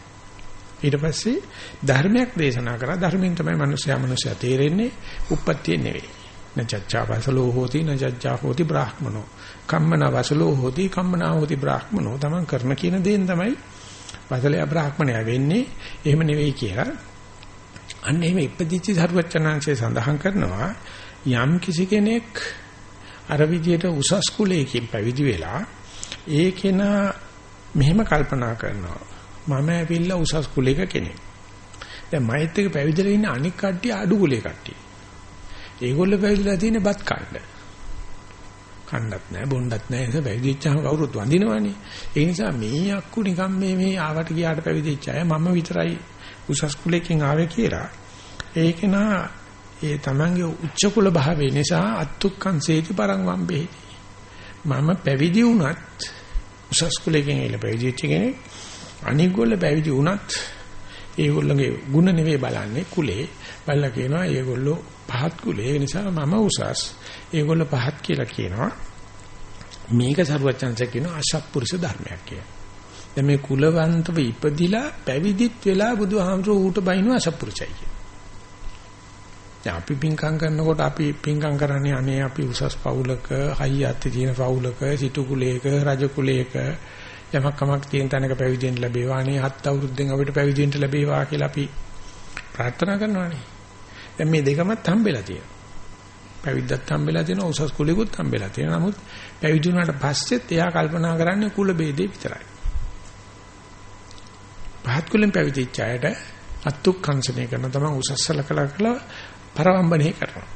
ඊට පස්සේ ධර්මයක් දේශනා කරා ධර්මයෙන් තමයි මිනිස්සයා මිනිස්සයා තේරෙන්නේ උප්පත්තිය නෙවෙයි. නජ්ජා වසලෝ හෝති නජ්ජා හෝති බ්‍රාහ්මනෝ කම්මන වසලෝ හෝති කම්මනා හෝති බ්‍රාහ්මනෝ තමන් කරන කියන දේෙන් තමයි වසලයා බ්‍රාහ්මණයා වෙන්නේ එහෙම නෙවෙයි කියලා අන්න එහෙම ඉපදිච්ච සරුවචනාංශය සඳහන් කරනවා යම් කිසි කෙනෙක් අර විදියට උසස් කුලයකින් පැවිදි වෙලා ඒ කෙනා මෙහෙම කල්පනා කරනවා. මම ඇවිල්ලා උසස් කුලයක කෙනෙක්. දැන් මෛත් එක පැවිදිලා ඉන්න අනික් කට්ටිය අඩු කුලේ කට්ටිය. ඒගොල්ලෝ පැවිදිලා තියෙන්නේ බත් කන්න කන්නත් නැහැ බොන්නත් නැහැ ඒක පැවිදිච්චාම කවුරුත් වඳිනවනේ. ඒ නිසා මේ අක්කු නිකන් මේ මේ ආවට ගියාට පැවිදිච්ච අය මම විතරයි උසස් කුලයකින් ආවේ කියලා. ඒක නා ඒ තමන්ගේ උච්ච කුල භාවය නිසා අත්තුක්කං සේති පරං වම්බෙහි. මම පැවිදි වුණත් උසස් කුලයකින් එළ පැවිදිච්ච කෙනෙක්. අනිගොල්ල පැවිදි වුණත් ඒගොල්ලන්ගේ ಗುಣ නෙවෙයි බලන්නේ කුලේ. බලලා කියනවා ඒගොල්ලෝ පහත් කුලේ. ඒ නිසා මම උසස්. ඒගොල්ලෝ පහත් කියලා කියනවා. මේක සරුවචන්සේ කියන අශප්පුරුෂ ධර්මයක් කියලා. දැන් මේ කුලවන්තව ඉපදිලා පැවිදිත් වෙලා බුදුහාමුදුරුවෝ ඌට බයිනවා අශප්පුරුෂයි කියලා. දැන් අපි පින්කම් කරනකොට අපි පින්කම් කරන්නේ අනේ අපි උසස් පවුලක හයියත් තියෙන පවුලක සිටු කුලයක රජ කුලයක යමක් කමක් තියෙන තැනක පැවිදෙන්න ලැබේවා අනේ හත් අවුරුද්දෙන් අපිට පැවිදෙන්න ලැබේවා කියලා අපි ප්‍රාර්ථනා කරනවානේ. දැන් මේ දෙකමත් හම්බෙලා තියෙනවා. පැවිද්දත් හම්බෙලා තියෙනවා උසස් කුලෙකුත් හම්බෙලා තියෙනවා. නමුත් පැවිදි වුණාට පස්සෙත් එයා කල්පනා කරන්නේ කුල ભેදේ විතරයි. පහත් කුලෙන් පැවිදිච්ච අයට අත්ුක්ඛංශනය කරන තමයි උසස්සල කළා කියලා පරවම්බනේ කරනවා.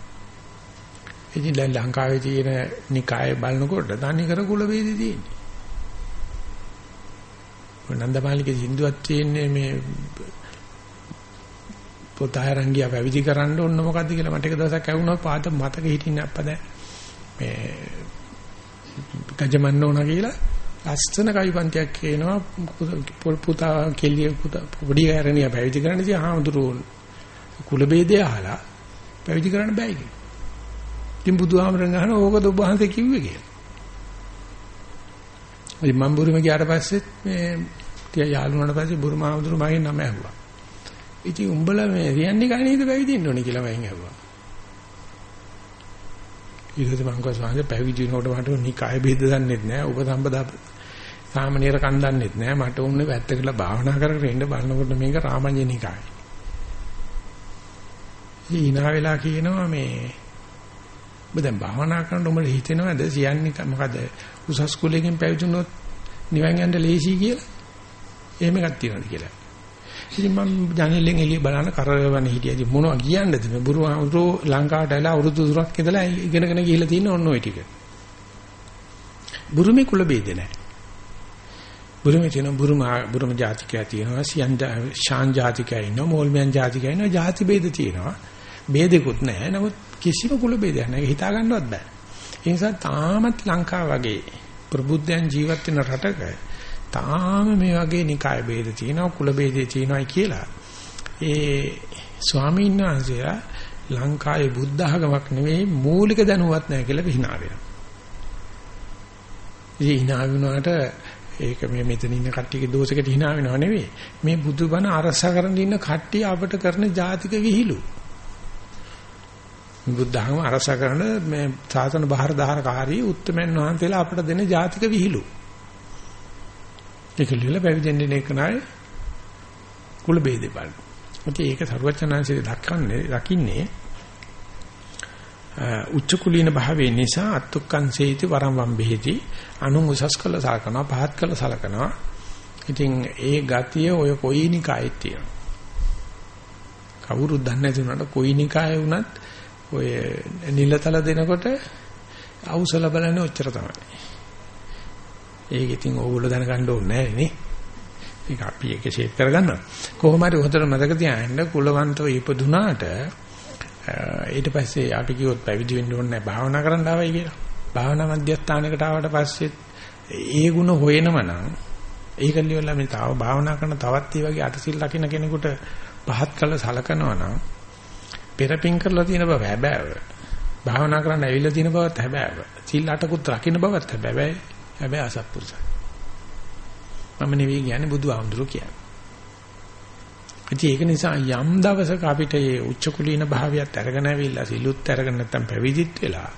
ඉතින් දැන් ලංකාවේ තියෙන නිකාය බලනකොට තනි කර කුල ભેදේ තියෙන්නේ. නන්දමාලිගේ සින්දුවක් තියෙන්නේ මේ පොත අරන් ගියා පැවිදි කරන්න ඕන මොකද්ද කියලා මට එක දවසක් ඇහුණා පාත මතක හිටින්නේ අප්පද මේ ගජමන්න ඕන කියලා ලස්සන කවිපන්තියක් කියනවා පුතා කෙලිය පුතා පොඩි ආරණිය පැවිදි කරන්න ඉතින් ආහඳුරෝ කුල ભેදය අහලා පැවිදි කරන්න බෑ කියලා. ඉතින් බුදුහාමරන් අහනවා ඕකද ඔබ වහන්සේ කිව්වේ කියලා. ඉතින් මම බුරුම ගියාට පස්සෙත් මේ ටික යාළු වුණාට පස්සේ බුරුම ආමඳුරු මගෙන් නම ඇහුවා. ඉතින් උඹලා මේ රියන්නේ කණේද පැවිදෙන්න ඕනේ කියලා මම ඇහුවා. ඊට පස්සේ මම කිව්වා පැවිදි වෙනකොට මට නිකාය බෙහෙද දන්නෙත් නෑ. ඔබ සම්බදා සාමනීර කන් දන්නෙත් නෑ. මට උන්නේ වැත්තකලා භාවනා කරගෙන ඉන්න බලනකොට මේක රාමඤ්ඤ නිකාය. ඊනා වෙලා කියනවා මේ ඔබ දැන් භාවනා කරනකොට උඹට හිතෙනවද සියන්නේ මොකද උසස් කුලයෙන් පැවිදුනොත් නිවන් යන්න ලේසි කියලා? එහෙම එකක් තියෙනවද කියලා. ඉතින් මම ජනෙලෙන් එළිය බලන කරවන හිටියදී මොනවා කියන්නද මේ බුරුහාමුදුරෝ ලංකාවට ඇවිල්ලා අවුරුදු දුරක් ඉඳලා ඉගෙනගෙන ගිහිල්ලා තියෙන ඔන්න ඔය ටික. බුරුමේ කුල ભેද නැහැ. බුරුමේ තියෙන බුරුම බුරුම ජාතිකයා තියෙනවා සියන් ශාන් ජාතිකයා ඉන්නවා මෝල්මයන් ජාතිකයා ඉන්නවා ජාති ભેද තියෙනවා. ભેදෙකුත් නැහැ. නමුත් කිසිම කුල ભેදයක් නැහැ. හිතා ගන්නවත් බෑ. ඒ නිසා තාමත් ලංකාව වගේ ප්‍රබුද්ධයන් ජීවත් වෙන රටක තාම මේ වගේ නිකාය ભેද තියෙනවා කුල ભેදේ තියෙනවායි කියලා. ඒ ස්වාමීන් වහන්සේලා ලංකාවේ බුද්ධ ආගමක් නෙවෙයි මූලික දැනුවත් නැහැ කියලා හිනා වෙනවා. ඉතින් හිනා වුණාට ඒක මේ මෙතන ඉන්න කට්ටියගේ දෝෂයකට hina වෙනව නෙවෙයි. මේ බුදුබණ අරසා කරන් ඉන්න කට්ටිය අපට කරන ජාතික විහිළු. බුද්ධ ආගම අරසා කරන මේ සාසන බාහිර දහරකාරී උත්තරමන් වහන්සේලා අපට දෙන ජාතික විහිළු. ඒක ලියලා පැවිදෙන්නේ නේ කනයි කුල ભેදේ බලන. ඉතින් ඒක සරුවචනාංශයේ දක්වන්නේ දකින්නේ උච්ච කුලීන භාවයේ නිසා අත්ත්ුක්කං සේති වරම් වම් බෙහෙති අනු උසස් කළ සලකනවා පහත් කළ සලකනවා. ඉතින් ඒ ගතිය ඔය කොයිනිකායේ තියෙනවා. කවුරුත් දන්නේ නැති උනට කොයිනිකායේ වුණත් ඔය නිලතල දෙනකොට අවුසල බලන්නේ ඔච්චර තමයි. ඒක ඉතින් ඕගොල්ලෝ දැනගන්න ඕනේ නැහැ නේ. ඒක අපි ඒක ෂේප් කරගන්නවා. කොහොම හරි උහතර මතක තියාගන්න කුලවන්තව ඉපදුනාට ඊට පස්සේ අපි කිව්වොත් පැවිදි වෙන්න ඕනේ නැහැ භාවනා කරන්න ආවයි කියලා. භාවනා මධ්‍යස්ථානයකට ආවට පස්සේ ඒ ಗುಣ හොයනම නම් ඒක ලියවලා මේ තාව භාවනා කරන තවත් ඒ වගේ අටසිල් ලකින කෙනෙකුට පහත් කළ සලකනවා නම් පෙරපින් කරලා තියෙන බව හැබෑව. භාවනා කරන්න ඇවිල්ලා තියෙන බවත් හැබෑව. සිල් අටකුත් රකින්න බවත් හැබැයි හැබැයි අසත්පුරුෂයි. මම නෙවෙයි කියන්නේ බුදු ආමඳුර කියන්නේ. ඉතින් ඒක නිසා යම් දවසක අපිට මේ උච්ච කුලීන භාවයත් අරගෙන ඇවිල්ලා සිලුත් අරගෙන නැත්තම් පැවිදිත් වෙලා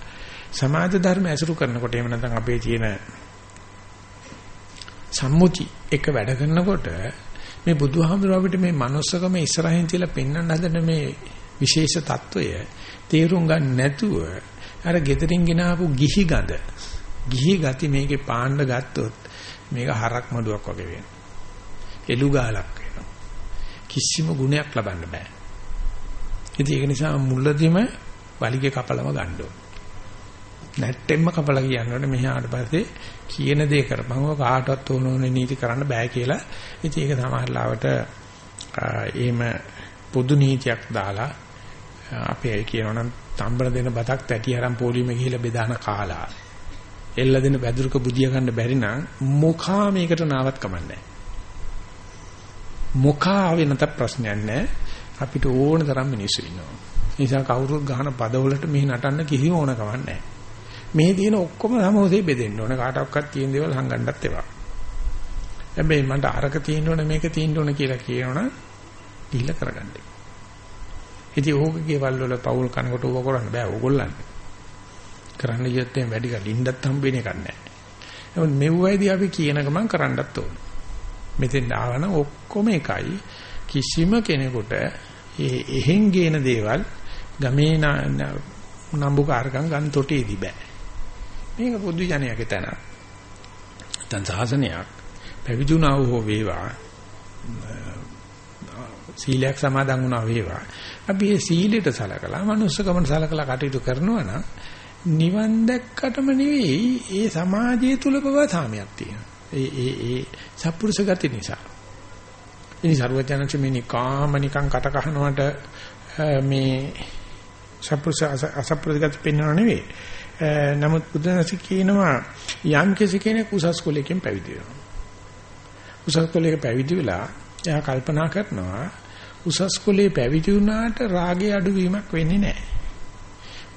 සමාජ ධර්ම ඇසුරු කරනකොට එහෙම නැත්නම් අපේ තියෙන සම්මුති එක වැඩ කරනකොට මේ බුදුහාමුදුර අපිට මේ manussකම ඉස්සරහින් තියලා පෙන්වන්න හදන මේ විශේෂ తত্ত্বය තේරුම් ගන්න නැතුව අර gederin ගෙනාවු ගිහි ගඳ ගිහි ගති මේකේ පාණ්ඩ ගත්තොත් මේක හරක් මඩුවක් වගේ වෙනවා. එළු ගාලක් කිසිම ගුණයක් ලබන්න බෑ. ඉතින් ඒක නිසා මුලදිම වලිගේ කපලම ගන්න ඕනේ. නැට්ටෙම්ම කපලා කියනකොට මෙහාට පස්සේ කියන දේ කරපංගව කාටවත් ඕන ඕනේ නීති කරන්න බෑ කියලා. ඉතින් ඒක සමහරලාවට එහෙම පොදු නීතියක් දාලා අපි ඒ කියනවනම් තම්බන දෙන බතක් තැටි අරන් පොලිමේ ගිහිල්ලා බෙදාන කාලා. එල්ල දෙන වැදුරුක බුදිය ගන්න බැරි නම් මොකා මේකට නාවත් කමන්නේ මොකා වෙනත ප්‍රශ්නයක් නැහැ. අපිට ඕන තරම් මිනිස්සු ඉන්නවා. නිසා කවුරුත් ගහන පදවලට මෙහි නටන්න කිසිම ඕන කමක් නැහැ. මේ තියෙන ඔක්කොම සමෝසේ බෙදෙන්න ඕන කාටවත් තියෙන දේවල් හංගන්නත් ඒවා. හැබැයි මන්ට අරක තියෙන්න ඕන මේක තියෙන්න ඕන කියලා කියනවනම් ගිහිල්ලා කරගන්න. ඉතින් ඕකගේ වල වල පවුල් කනකොට ඕක කරන්න බෑ ඕගොල්ලන්ට. කරන්න ගියත් එම් වැඩි කලින්දත් හම්බෙන එකක් නැහැ. නමුත් මෙව්වයිදී අපි කියන ගමන් කරන්නත් ඕන. මෙතෙන් ආවනම් ඔක්කොම එකයි කිසිම කෙනෙකුට ඒ එහෙන් ගේන දේවල් ගමේ නම්බුකාරකම් ගන්න තොටේදී බෑ. මේක පොදු ජනයාගේ තැන. දැන් සාසනයක් පැවිදුණා වූ වේවා සීලයක් සමාදන් වුණා වේවා. අපි මේ සීලයට සලකලා මනුස්සකමන සලකලා කටයුතු කරනවා නම් නිවන් දැක්කටම නෙවෙයි ඒ සමාජය තුල බව සාමයක් තියෙනවා. ඒ ඒ ඒ සත්පුරුෂ ගති නිසා. ඉනි සර්වඥාන්ච මේ නිකාම නිකං කට කහනවට මේ සත්පුරුෂ අසත්පුරුෂ ගති පෙන්වනව නෙවෙයි. නමුත් බුදුන්සේ කියනවා යම් කෙනෙක් උසස් කුලයකින් පැවිදි වෙනවා. උසස් කුලයක පැවිදි වෙලා එයා කල්පනා කරනවා උසස් කුලේ පැවිදි වුණාට රාගය අඩුවීමක් වෙන්නේ නැහැ.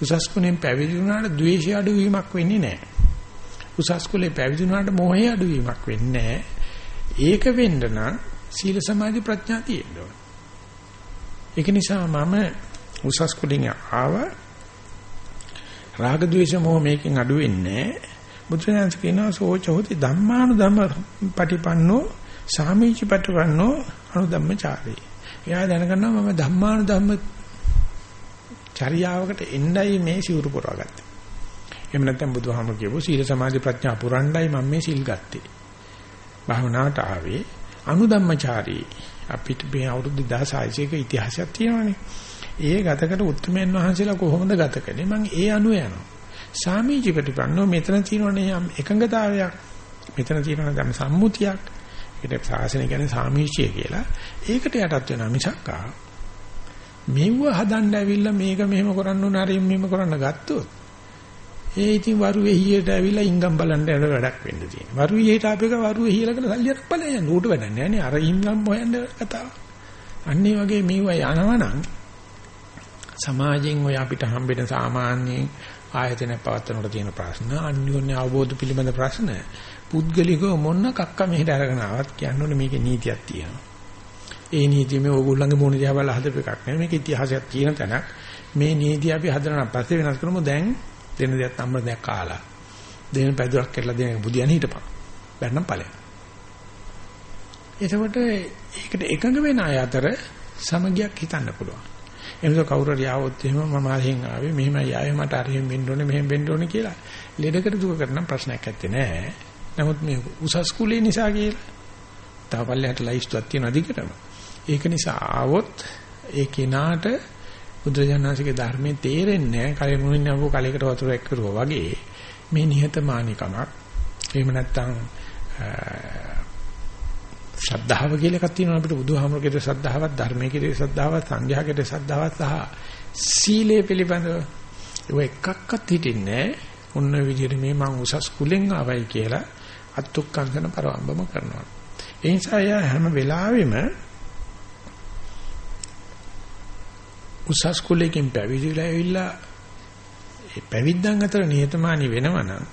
උසස් කුලෙන් පැවිදි වුණාට ද්වේෂය අඩුවීමක් වෙන්නේ නැහැ. උසස් කුලේ පැවිදි වුණාට මෝහය අඩුවීමක් වෙන්නේ නැහැ. ඒක වෙන්න නම් සීල සමාධි ප්‍රඥා තියෙන්න ඕන. ඒක නිසා මම උසස් කුලින් ආවා රාග ద్వේෂ මොහ මේකෙන් අඩු වෙන්නේ බුදුසසුන කියනවා සෝච හොති ධම්මානු ධම්ම පටිපන්නෝ සාමීච පටිපන්නෝ අනුධම්මචාරී. එයා දැනගන්නවා මම ධම්මානු ධම්ම චර්යාවකට එන්නයි මේ සිවුරු පුරවගත්තේ. එහෙම නැත්නම් බුදුහාමුදුරු කියපු සීල සමාධි ප්‍රඥා පුරණ්ඩයි මම මේ සිල් ගත්තේ. භාවනාවට ආවේ අනුධම්මචාරී. අපිට මේ අවුරුදු 1600ක ඉතිහාසයක් තියෙනවානේ. ඒ ගතකට උත්තරමයන් වහන්සේලා කොහොමද ගත කළේ? මම ඒ අනුව යනවා. සාමීචි ප්‍රතිපන්නෝ මෙතන තියෙනවනේ එකඟතාවයක්. මෙතන තියෙනවා දැන් සම්මුතියක්. ඒකට සාසනය කියන්නේ සාමීචිය කියලා. ඒකට යටත් වෙනවා මිසක්කා. මෙව හදන්න ඇවිල්ලා මේක මෙහෙම කරන්න ඕන අරින් මෙහෙම කරන්න ගත්තොත් ඒ ඉතින් වරුවේ හියට ඇවිල්ලා ඉංගම් බලන්න යන වැඩක් වෙන්න තියෙනවා. වරුවේ හියට අපේක වරුවේ හිලකට සල්ලියක් බලන්න ඌට වැඩක් නැහැ නේ. අර ඉංගම් හොයන්න කතාව. අන්න ඒ වගේ මේවා යනවනම් සමාජයෙන් ඔය අපිට හම්බෙන සාමාන්‍යයෙන් ආයතන පවත්වනකොට තියෙන ප්‍රශ්න අන්‍යෝන්‍ය අවබෝධ පිළිබඳ ප්‍රශ්න පුද්ගලිකව මොන කක්ක මෙහෙට අරගෙන ආවත් කියන්නේ මේකේ නීතියක් තියෙනවා. ඒ නීතිය මේ ඕගොල්ලන්ගේ මොන දිහා බලලා හදපු එකක් නෙවෙයි මේක ඉතිහාසයක් තියෙන තැනක්. මේ නීතිය අපි හදනවා පස්සේ වෙනස් කරමු දැන් දෙන දෙයක් අම්බර දෙයක් කාලා. දෙන පැදුරක් කියලා දෙන බුදියන් හිටපන්. බැන්නම් ඵලයක්. එතකොට ඒකට එකඟ වෙන අය අතර සමගියක් හිතන්න පුළුවන්. එනිසා කවුරු හරි ආවොත් එහෙම මම අරහෙන් ආවේ මෙහෙමයි ආවේ මට අරහෙන් වෙන්න ඕනේ මෙහෙම වෙන්න ඕනේ කියලා ලෙඩකට දුක කරනම් ප්‍රශ්නයක් නැත්තේ නෑ. නමුත් මේ උසස් කුලේ නිසා කියලා තව පල්ලෙහාට ලයිස්ට්ුවක් තියෙන අධිකටම. ඒක නිසා ආවොත් ඒ කෙනාට බුදුරජාණන්සේගේ ධර්මයේ තේරෙන්නේ නැහැ. කලින් මුලින් ආවෝ කලයකට වතුර එක්කරුවා වගේ මේ නිහතමානීකමක්. එහෙම නැත්නම් ශ්‍රද්ධාව කියලා එකක් තියෙනවා අපිට බුදුහාමුදුරගේ ශ්‍රද්ධාවක් ධර්මයේ කෙරේ ශ්‍රද්ධාවක් සංඝයාගේ ශ්‍රද්ධාවක් සහ සීලය පිළිබඳව ඒ එකක්වත් හිටින්නේ ඔන්න විදිහට මේ මං උසස් කුලෙන් ආවයි කියලා අත්ුක්කංශන පරවම්බම කරනවා. ඒ නිසා යා හැම වෙලාවෙම උසස් කුලයෙන් පැවිදිලා ඇවිල්ලා ඒ පැවිද්දන් අතර නිහතමානී වෙනවනම්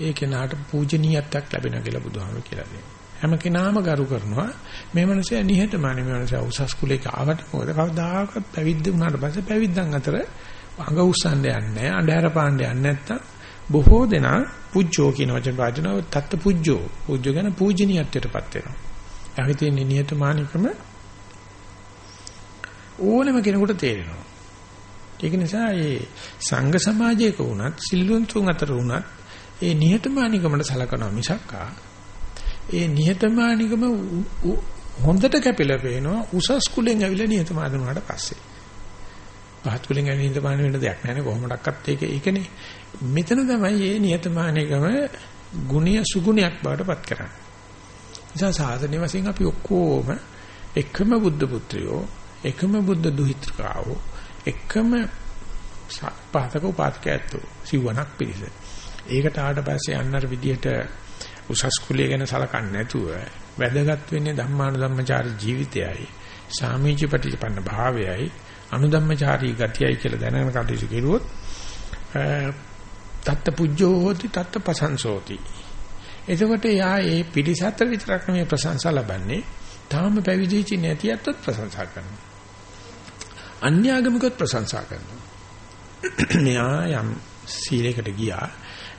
ඒ කෙනාට පූජනීයත්වයක් ලැබෙනවා කියලා බුදුහාමුදුරු කියලා දෙනවා. හැම කෙනාම ගරු කරනවා මේ මනුස්සයා නිහතමානී මේ මනුස්සයා උසස් කුලයක ආවට මොකද කවදාකවත් පැවිද්ද වුණාට පස්සේ පැවිද්දන් අතර අඟ උස්සන්න යන්නේ නැහැ අඳුර පාණ්ඩ යන්නේ නැත්තම් බොහෝ දෙනා පුජ්ජෝ කියන වචන පාදිනවා තත්ත පුජ්ජෝ පුජ්ජෝ කියන පූජනීයත්වයටපත් වෙනවා. යහි තියෙන නියතමානිකම ඕනම කෙනෙකුට තේරෙනවා. ඒක නිසා මේ සංඝ සමාජයක වුණත් සිල්වන්තුන් අතර වුණත් ඒ නිහතමානිකමට සලකනවා මිසක්කා ඒ නිහතමානිකම හොඳට කැපිලා පේනවා උසස් කුලෙන් ඇවිල්ලා නිහතමානී වුණාට පස්සේ. පහත් කුලෙන් ඇවිල්ලා නිහතමානී වෙන්න දෙයක් නැහැ නේ කොහොමඩක්වත් ඒක ඒකනේ. මෙතන තමයි මේ නිහතමානීකම ගුණීය සුගුණයක් බවට පත් කරන්නේ. නිසා සාධනෙ වශයෙන් අපි ඔක්කොම එකම බුද්ධ පුත්‍රයෝ එකම බුද්ධ දුහිතෘකාවෝ එකම පාතක උපාතකයන්තු සිවණක් පිළිස. ඒකට ආවට පස්සේ අන්නර විදියට උසස් කුලිය ගැන සලකන්නේ නැතුව වැදගත් වෙන්නේ ධම්මානුධම්මචාරී ජීවිතයයි සාමීච ප්‍රතිපන්න භාවයයි අනුධම්මචාරී ගතියයි කියලා දැනගෙන කටයුතු කෙරුවොත් තත්ත පුජ්ජෝ හෝති තත්ත පසංසෝති. එතකොට යා ඒ පිළිසතර විතරක් නෙමෙයි ප්‍රශංසා ලබන්නේ. තාම පැවිදිච්ච නැතිවත් ප්‍රශංසා කරනවා. අන්‍යාගමිකත් ප්‍රශංසා කරනවා. මෙයා යම් සීලයකට ගියා.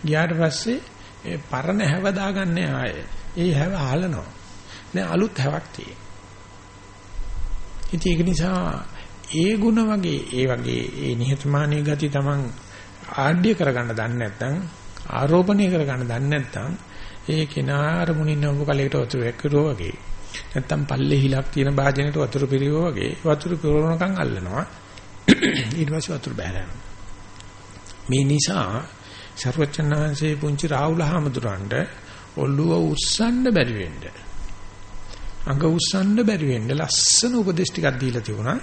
ගියාට පස්සේ ඒ පරණ හැව දාගන්නේ ආය. ඒ හැව ආලනවා දැන් අලුත් හැවක් තියෙනවා. ඉතින් ඒක නිසා ඒ ಗುಣ වගේ ඒ වගේ ඒ නිහතමානී ගති තමන් ආඩ්‍ය කරගන්න දන්නේ නැත්නම් ආරෝපණය කරගන්න දන්නේ නැත්නම් ඒ කෙනාර මුණින් නඹු කලයකට වතුර එක්කරෝ වගේ. නැත්නම් පල්ලේ හිලක් තියෙන භාජනයට වතුර පිරියෝ වගේ වතුර පිරවනකම් අල්ලනවා. ඊට පස්සේ වතුර බහැලා මේ නිසා ਸਰවචන්නාංශේ පුංචි රාහුල හාමුදුරන්ට ඔළුව උස්සන්න බැරි වෙන්න අඟ උස්සන්න බැරි වෙන්න ලස්සන උපදේශ ටිකක් දීලා තිබුණා.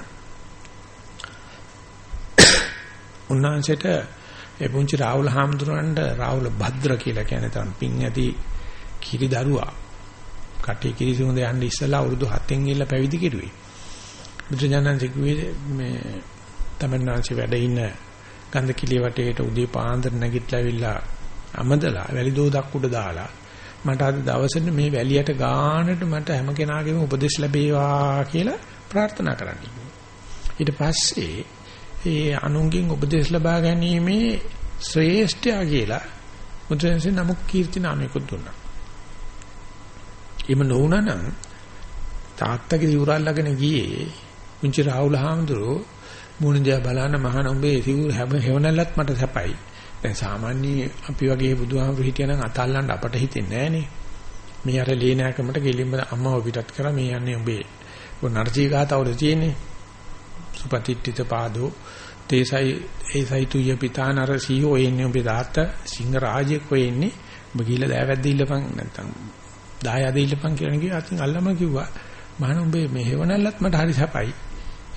උන්වහන්සේට ඒ පුංචි රාහුල හාමුදුරන්ට රාහුල භද්‍ර කියලා කියන්නේ තමයි පිං ඇති කිරි දරුවා. කටේ කිරි සුවඳ යන්න ඉස්සලා අවුරුදු 7න් ගිහලා පැවිදි කෙරුවේ බුදුජානන් සිකුවේ මේ තමන්නාංශ වැඩ ඉන්න ගන්ධ කිලිය වටේට උදේ පාන්දර නැගිටලා ඇවිල්ලා අමදලා වැලි දෝදක් උඩ දාලා මට අද දවසෙත් මේ වැලියට ගානට මට හැම කෙනාගේම උපදෙස් ලැබේවා කියලා ප්‍රාර්ථනා කරන්න. ඊට පස්සේ ඒ අනුන්ගෙන් උපදෙස් ලබා ගැනීමේ ශ්‍රේෂ්ඨය කියලා මුද්‍රෙන්සේ නමුක් කීර්ති නාමයකුත් දුන්නා. එම නොවුනනම් තාත්තගේ සිවුරල්ලාගෙන ගියේ මුංචි රාහුල හාමුදුරුවෝ මුණ දිහා බලන මහාන උඹේ සිවුර හැම හේවණල්ලත් මට සැපයි. දැන් සාමාන්‍ය අපි වගේ බුදුහාමුදුරු හිටියනම් අතල්ලන්න අපට හිතෙන්නේ නැහනේ. මේ අර ලේනෑකමට ගෙලින්ම අම්මව පිටත් කරා මේ යන්නේ උඹේ ඔය නර්ජී ගාතවල තියෙන්නේ. සුපතිට්ඨිත පාදෝ තේසයි ඒසයි තුය පිතානර සීෝ එන්නේ උඹේ තාත්තා සිංහ රාජෙක් වෙන්නේ. ඔබ ගිහිල්ලා දෑවැද්ද ඉල්ලපන් නැත්තම් දායාද ඉල්ලපන් කියලා කිව්වා. අතින් අල්ලම කිව්වා. මහණ උඹේ මේ හේවණල්ලත් මට හරි සැපයි.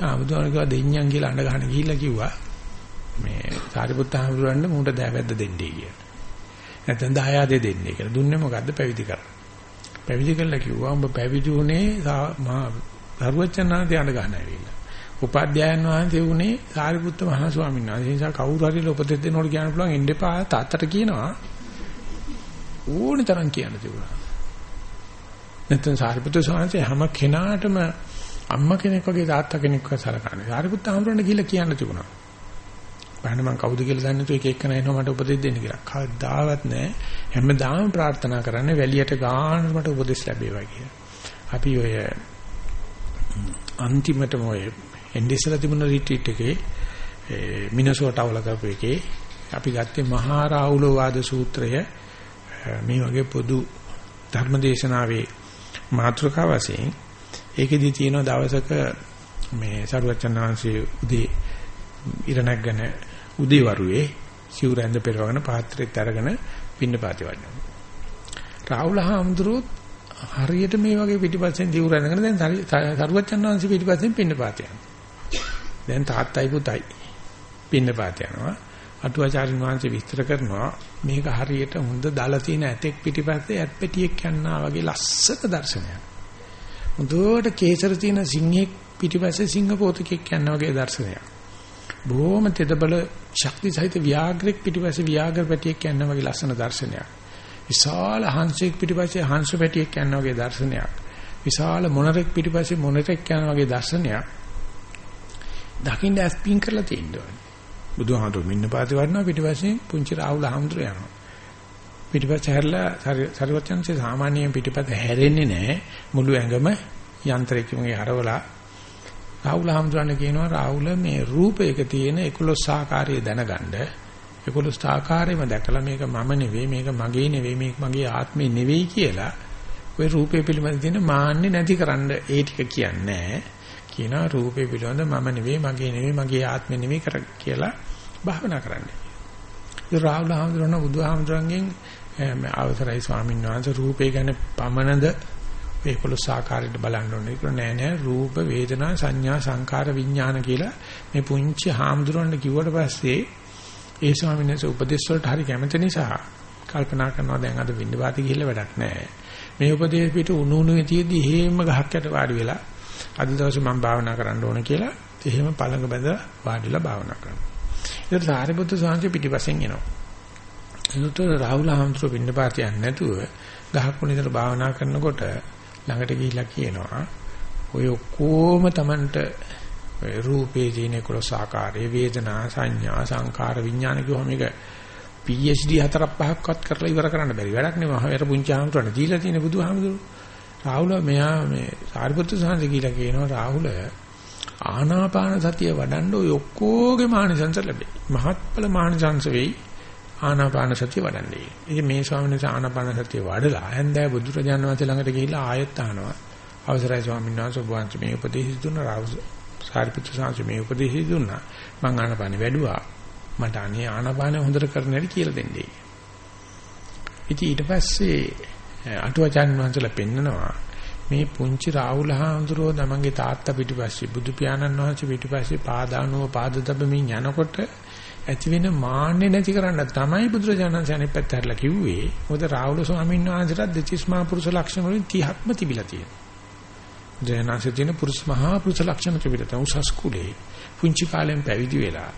ආමුදුන කිව්වා දෙඤ්ඤම් කියලා අඬ ගහන ගිහිල්ලා කිව්වා මේ සාරිපුත්ත හාමුදුරන්ට මූට දෑවැද්ද දෙන්නේ කියලා. නැත්නම් දායාදේ දෙන්නේ කියලා. දුන්නේ මොකද්ද පැවිදි කරා. පැවිදි කළා කිව්වා උඹ පැවිදි උනේ මහා සරුවචනාන්තය අඬ ගහන ඇවිල්ලා. උපාධ්‍යායන් වහන්සේ උනේ සාරිපුත්ත මහ ස්වාමීන් වහන්සේ. ඒ නිසා කවුරු හරි උපදෙස් දෙනකොට කියන්න පුළුවන් එන්න එපා තාත්තට කියනවා. ඕනි තරම් කියන්න තිබුණා. නැත්නම් සාරිපුත්ත ස්වාමීන් වහන්සේ හැම කෙනාටම අම්මා කෙනෙක් වගේ තාත්තා කෙනෙක් වගේ සලකන්නේ. සාරිපුත්ත හාමුදුරන්ට ගිහිල්ලා කියන්න තිබුණා. බෑන මම කවුද කියලා දන්නේ නැතුව එක එක්කන එනවා මට උපදෙස් දෙන්න කියලා. කවදාවත් නැහැ. හැමදාම ප්‍රාර්ථනා කරන්නේ වැලියට ගාන මට උපදෙස් ලැබේවා කියලා. අපි ඔය අන්තිමටම ඔය එන්ඩිසලා තිබුණ රිට්‍රීට් එකේ මිනසෝටා වල කරපු එකේ අපි ගත්තේ මහා රාහුල වාද සූත්‍රය මේ වගේ පොදු ධර්මදේශනාවේ මාතෘකාව වශයෙන් ඒකෙදි තියෙන දවසක මේ සරුවචනාංශයේ උදේ ඉර නැගගෙන උදේ වරුවේ සිවුර ඇඳ පෙරවගෙන පාත්‍රෙත් අරගෙන පින්න පාති වඩනවා. රාහුල හාමුදුරුවෝ හරියට මේ වගේ පිටිපස්සෙන් දියුර ඇඳගෙන දැන් සරුවච්චන් වහන්සේ පිටිපස්සෙන් පින්නපාත යනවා. දැන් තාත්තයි පුතයි පින්නපාත යනවා. අටුවාචාරින් වහන්සේ විස්තර කරනවා මේක හරියට හොඳ දාලා තියෙන ඇතෙක් පිටිපස්සේ ඇත් පෙටියෙක් යනවා වගේ ලස්සන දර්ශනයක්. හොඳට කේසර තියෙන සිංහෙක් පිටිපස්සේ සිංහ පොතකෙක් යනවා වගේ දර්ශනයක්. බොහොම තෙදබල ශක්ති සහිත ව්‍යාග්‍රෙක් පිටිපස්සේ ව්‍යාග්‍ර පැටියෙක් යනවා වගේ ලස්සන දර්ශනයක්. විශාල හංසෙක් පිටිපස්සේ හංස පැටියෙක් යනවා වගේ දර්ශනයක්. විශාල මොනරෙක් පිටිපස්සේ මොනරෙක් යනවා වගේ දර්ශනයක්. දකින්න ඇස් පින් කරලා තියෙනවා. බුදුහාමුදුරු මින්න පාති වඩනවා පිටිපස්සේ පුංචි රාහුල හාමුදුරු යනවා. පිටිපස්ස හැරලා සරිවත්යන්සේ සාමාන්‍යයෙන් පිටිපස්ස හැරෙන්නේ නැහැ. මුළු ඇඟම යන්ත්‍රයකින් හරවලා රාහුල හාමුදුරන් කියනවා රාහුල මේ රූපයක තියෙන 11 ආකාරය දැනගන්න 11 ආකාරයෙන්ම දැකලා මේක මම නෙවෙයි මේක මගේ නෙවෙයි මේක මගේ ආත්මේ නෙවෙයි කියලා ওই රූපය පිළිබඳ තියෙන මාන්නේ නැතිකරන්න ඒ ටික කියන්නේ කියනවා රූපේ පිළිබඳ මම නෙවෙයි මගේ නෙවෙයි මගේ ආත්මෙ නෙවෙයි කර කියලා භාවනා කරන්න. ඒ රාහුල හාමුදුරන බුදුහාමුදුරන්ගෙන් අවසරයි ස්වාමීන් වහන්සේ රූපේ ගැන පමණද ඒකලොස් ආකාරයට බලන්න ඕනේ. ඒක නෑ නෑ රූප වේදනා සංඥා සංකාර විඥාන කියලා මේ පුංචි හාමුදුරන්ට කිව්වට පස්සේ ඒ ස්වාමීන් වහන්සේ උපදේශ වලට හරි කැමති නිසා කල්පනා කරනවා දැන් අද විඳපාති ගිහිල්ලා වැඩක් නෑ. මේ උපදේශ පිට උණු උණුවේ තියදී හේම ගහක් යට වාඩි වෙලා අද දවසේ මම භාවනා කරන්න ඕන කියලා එහෙම පළඟ බඳ වාඩිලා භාවනා කරනවා. ඒකට සාරිපුත්‍ර සාංශ පිටිපස්සෙන් එනවා. එතකොට රාහුල හාමුදුරුවෝ පින්නපාත යන්නේ නැතුව ගහක් මුනිතර භාවනා කරනකොට ළඟට ගිහිල්ලා කියනවා ඔය ඔක්කොම Tamanට රූපේ තියෙන කුලස ආකාරයේ වේදනා සංඥා සංකාර විඥාන කියවම මේක PhD හතරක් පහක්වත් කරලා ඉවර කරන්න බැරි වැඩක් නෙමෙයි. අර පුංචි හාමුදුරනේ දීලා තියෙන බුදුහාමුදුරුවෝ රාහුල මෙයා මේ සාරිපුත්‍ර සාන්ති කියලා කියනවා රාහුල ආනාපාන සතිය වඩන්න ඔය ඔක්කොගේ මානසංස ලැබේ. මහත්ඵල මානසංස වෙයි ආනාපාන සතිය වඩන්නේ. ඉතින් මේ ස්වාමීන් වහන්සේ ආනාපාන සතිය වඩලා හැන්දෑ බුදුරජාණන් වහන්සේ ළඟට ගිහිල්ලා ආයෙත් අහනවා. අවසරයි ස්වාමීන් වහන්සේ ඔබ වහන්සේ මේ උපදේශ දුන්න රාහුල සාරිපුත්‍ර සාන්ති මේ උපදේශ දුන්නා. මම ආනාපාන වැඩුවා. මට අනේ ආනාපාන හොඳට කරන්න හැටි කියලා දෙන්නේ. ඉතින් ඊට පස්සේ අටුවචාන් වහන්සේලා පෙන්නනවා මේ පුංචි රාහුල හාමුදුරුවෝ තමන්ගේ තාත්තා පිටිපස්සේ බුදු පියාණන් වහන්සේ පිටිපස්සේ පාදානුව පාද තබමින් යනකොට ඇති වෙන මාන්නේ නැති කරන්න තමයි බුදුරජාණන් වහන්සේ අනිත් පැත්ත හැරලා කිව්වේ. මොකද රාහුල ස්වාමීන් වහන්සේට දෙතිස් මහා පුරුෂ ලක්ෂණ වලින් 30ක්ම තිබිලා තියෙනවා. ජයනාසේ තියෙන පුරුෂ මහා පුරුෂ ලක්ෂණ තිබිලා තියෙනවා. උසස් කුලේ පුංචි කාලෙන් පැවිදි වෙලා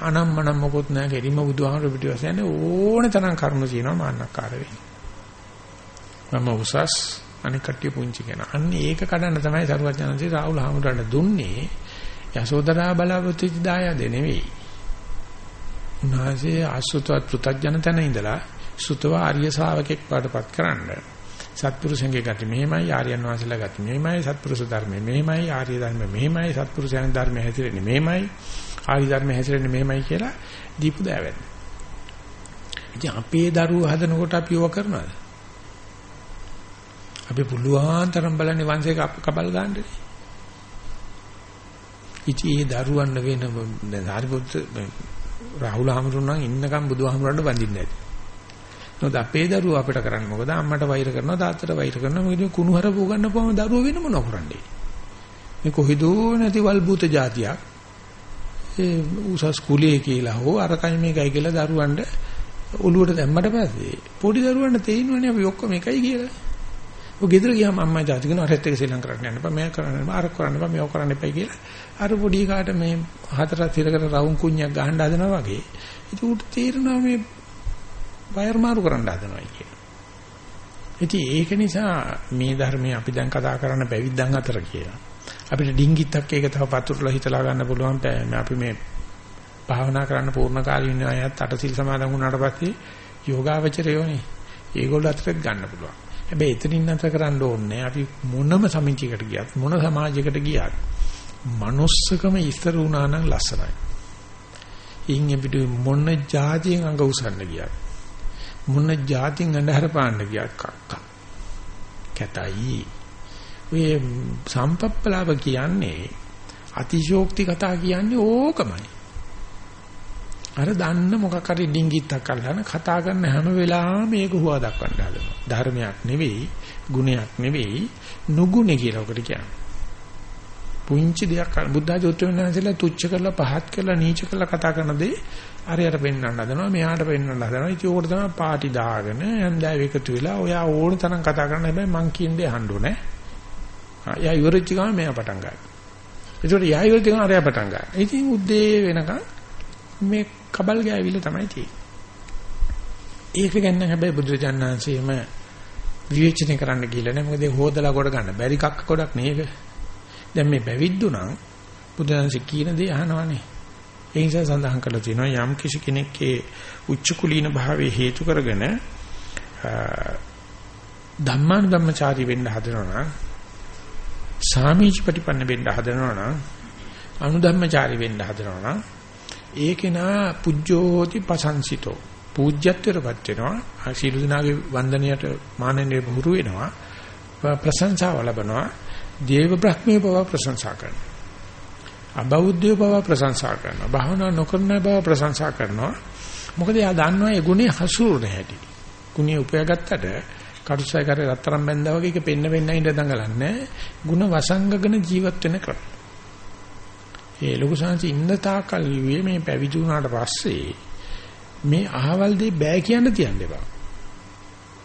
අනම්මනම් මොකොත් නැහැ කෙලිම බුදුහාමර පිටිපස්සේ යන්නේ ඕනේ තරම් කරුණු තියෙනවා මාන්නක්කාර වෙන්නේ. මම උසස් අනික කට්ටිය පුංචි කෙනා. අන්න ඒක කඩන්න තමයි සරුවචනන්සේ රාහුල හාමුදුරන්ට දුන්නේ. යසෝදරා බලාපොරොත්තු දායද නෙවෙයි. උන්වහන්සේ අසුතවත් පෘතජන තැන ඉඳලා සුතව ආර්ය ශ්‍රාවකෙක් පාටපත් කරන්න. සත්පුරුෂයන්ගේ ගති මෙහෙමයි ආර්යයන් වහන්සේලා ගති මෙහෙමයි සත්පුරුෂ ධර්මයේ මෙහෙමයි ආර්ය ධර්මයේ මෙහෙමයි සත්පුරුෂයන් ධර්මයේ හැසිරෙන්නේ මෙහෙමයි ආර්ය ධර්මයේ හැසිරෙන්නේ මෙහෙමයි කියලා දීපු දෑවැද්ද. ඉතින් අපේ දරුවෝ හදනකොට අපි ඕවා කරනවද? අපි පුළුවන් තරම් බලන්නේ වංශේ කබල් ගන්නනේ. ඉතින් ඒ දරුවන් වෙන දැන් හරිපොත් රාහුල හමුරුන් නම් ඉන්නකම් බුදුහාමුදුරන්ට වඳින්නේ නැති. නමුත් අපේ දරුවෝ අපිට කරන්නේ මොකද අම්මට වෛර කරනවා තාත්තට වෛර කරනවා මොකද කුණුහර පොගන්නපුවම දරුවෝ වෙන මොනව කරන්නේ. මේ කොහෙදෝ නැති වල්බූත જાතියක් ඒ උසස් කුලයේ කියලා හෝ අරකයි මේකයි කියලා දරුවන්ට ඔළුවට දැම්මට පස්සේ පොඩි දරුවන්ට තේිනවනේ අපි ඔක්කොම එකයි කියලා. ඔය ගෙදර ගියාම අම්මා ජාති කරන අරත් එක ශ්‍රී ලංකාවට යන්න එපා මෙයා කරන්න එපා අර කරන්න එපා මේක කරන්න එපා කියලා අර පොඩි කාට මේ හතරක් තිරකට රවුම් කුණ්‍යක් ගහන්න හදනවා වගේ ඒක උට තේරෙනවා මේ වයර් මාරු කරන්න හදනවා කියලා. ඉතින් ඒක නිසා මේ ධර්මයේ අපි දැන් කතා කරන පැවිද්දන් අතර කියලා. අපිට ඩිංගිත්තක් ඒක තව පතුරුලා හිතලා ගන්න පුළුවන් අපි මේ භාවනා කරන්න පූර්ණ කාලීන අයත් අටසිල් සමාදන් වුණාට පස්සේ යෝගාවචරයෝනේ. ඒගොල්ලෝ අතරත් ගන්න පුළුවන්. හැබැයි එතනින් නැතර කරන්න ඕනේ අපි මොනම සමිතියකට ගියත් මොන සමාජයකට ගියත් manussකම ඉස්තර වුණා නම් ලස්සනයි. ඉන් එපිට මොන જાතියෙන් අඟ උසන්න ගියත් මොන જાතියෙන් අඳහර පාන්න ගියත් කක්ක. කැතයි. මේ සම්පප්පලාව කියන්නේ අතිශෝක්ති කතා කියන්නේ ඕකමයි. අර දන්න මොකක් හරි ඩිංගිත්තක් අල්ලන කතා කරන හැම වෙලාවෙම මේක හුවා දක්වන්න හදනවා. ධර්මයක් නෙවෙයි, ගුණයක් නෙවෙයි, නුගුණේ කියලා ඔකට කියන්නේ. පුංචි දෙයක් බුද්ධ ආධෝත්‍රණයන්සලා තුච්ච කරලා පහත් කරලා නීච කරලා කතා කරන දේ අරයට පෙන්වන්න හදනවා මෙයාට පෙන්වන්න හදනවා ඉතින් ඕකට තමයි පාටි දාගෙන හන්දෑව එකතු වෙලා ඔයා ඕන තරම් කතා කරන්න හැබැයි මං කියන දේ අහන්න ඕනේ. යා ඉවරච්ච ගමන් මෙයා පටන් ගන්නවා. ඒකට යා ඉවරච්ච ගමන් අරයා පටන් ගන්නවා. ඉතින් උදේ වෙනකන් මේ කබල් ගෑවිල තමයි තියෙන්නේ. ඒක ගැන හැබැයි බුදුරජාණන්සේම විවේචනය කරන්න ගිහලා නෑ මොකද හොදලා කොට ගන්න බැරි කක්ක කොටක් නේක. දැන් මේ බැවිද්දු නම් බුදුරජාණන්සේ කියන දේ අහනවනේ. ඒ නිසා සඳහන් කරලා තියෙනවා යම් කිසි කෙනෙක්ගේ උච්ච කුලීන භාවයේ හේතු කරගෙන ධම්මාන ධම්මචාරී වෙන්න හදනවා නම් සාමීච ප්‍රතිපන්න වෙන්න හදනවා නම් අනුධම්මචාරී වෙන්න හදනවා නම් ඒකේනා පුජ්ජෝති පසංසිතෝ. පූජ්‍යත්වයටපත් වෙනවා. සීල දිනාගේ වන්දනයට මානෙන්නේ හුරු වෙනවා. ප්‍රශංසාව ලබනවා. දේව බ්‍රහ්මී බව ප්‍රශංසා කරනවා. අබෞද්ධය බව ප්‍රශංසා කරනවා. භාවනා නොකරන බව ප්‍රශංසා කරනවා. මොකද එයා දන්නවා ඒ ගුණේ හසුරුන හැටි. ගුණේ උපයාගත්තට කටුසයි කරේ රත්තරන් බැඳා වගේ එක පෙන්න පෙන්න ඉඳ දඟලන්නේ. ಗುಣ වසංගගෙන ජීවත් වෙන ක්‍රම. ඒ ලොකු සංසි ඉන්න තාකල් ලිව්වේ මේ පැවිදි වුණාට පස්සේ මේ අහවල් දෙය බෑ කියන්න තියන්න එපා.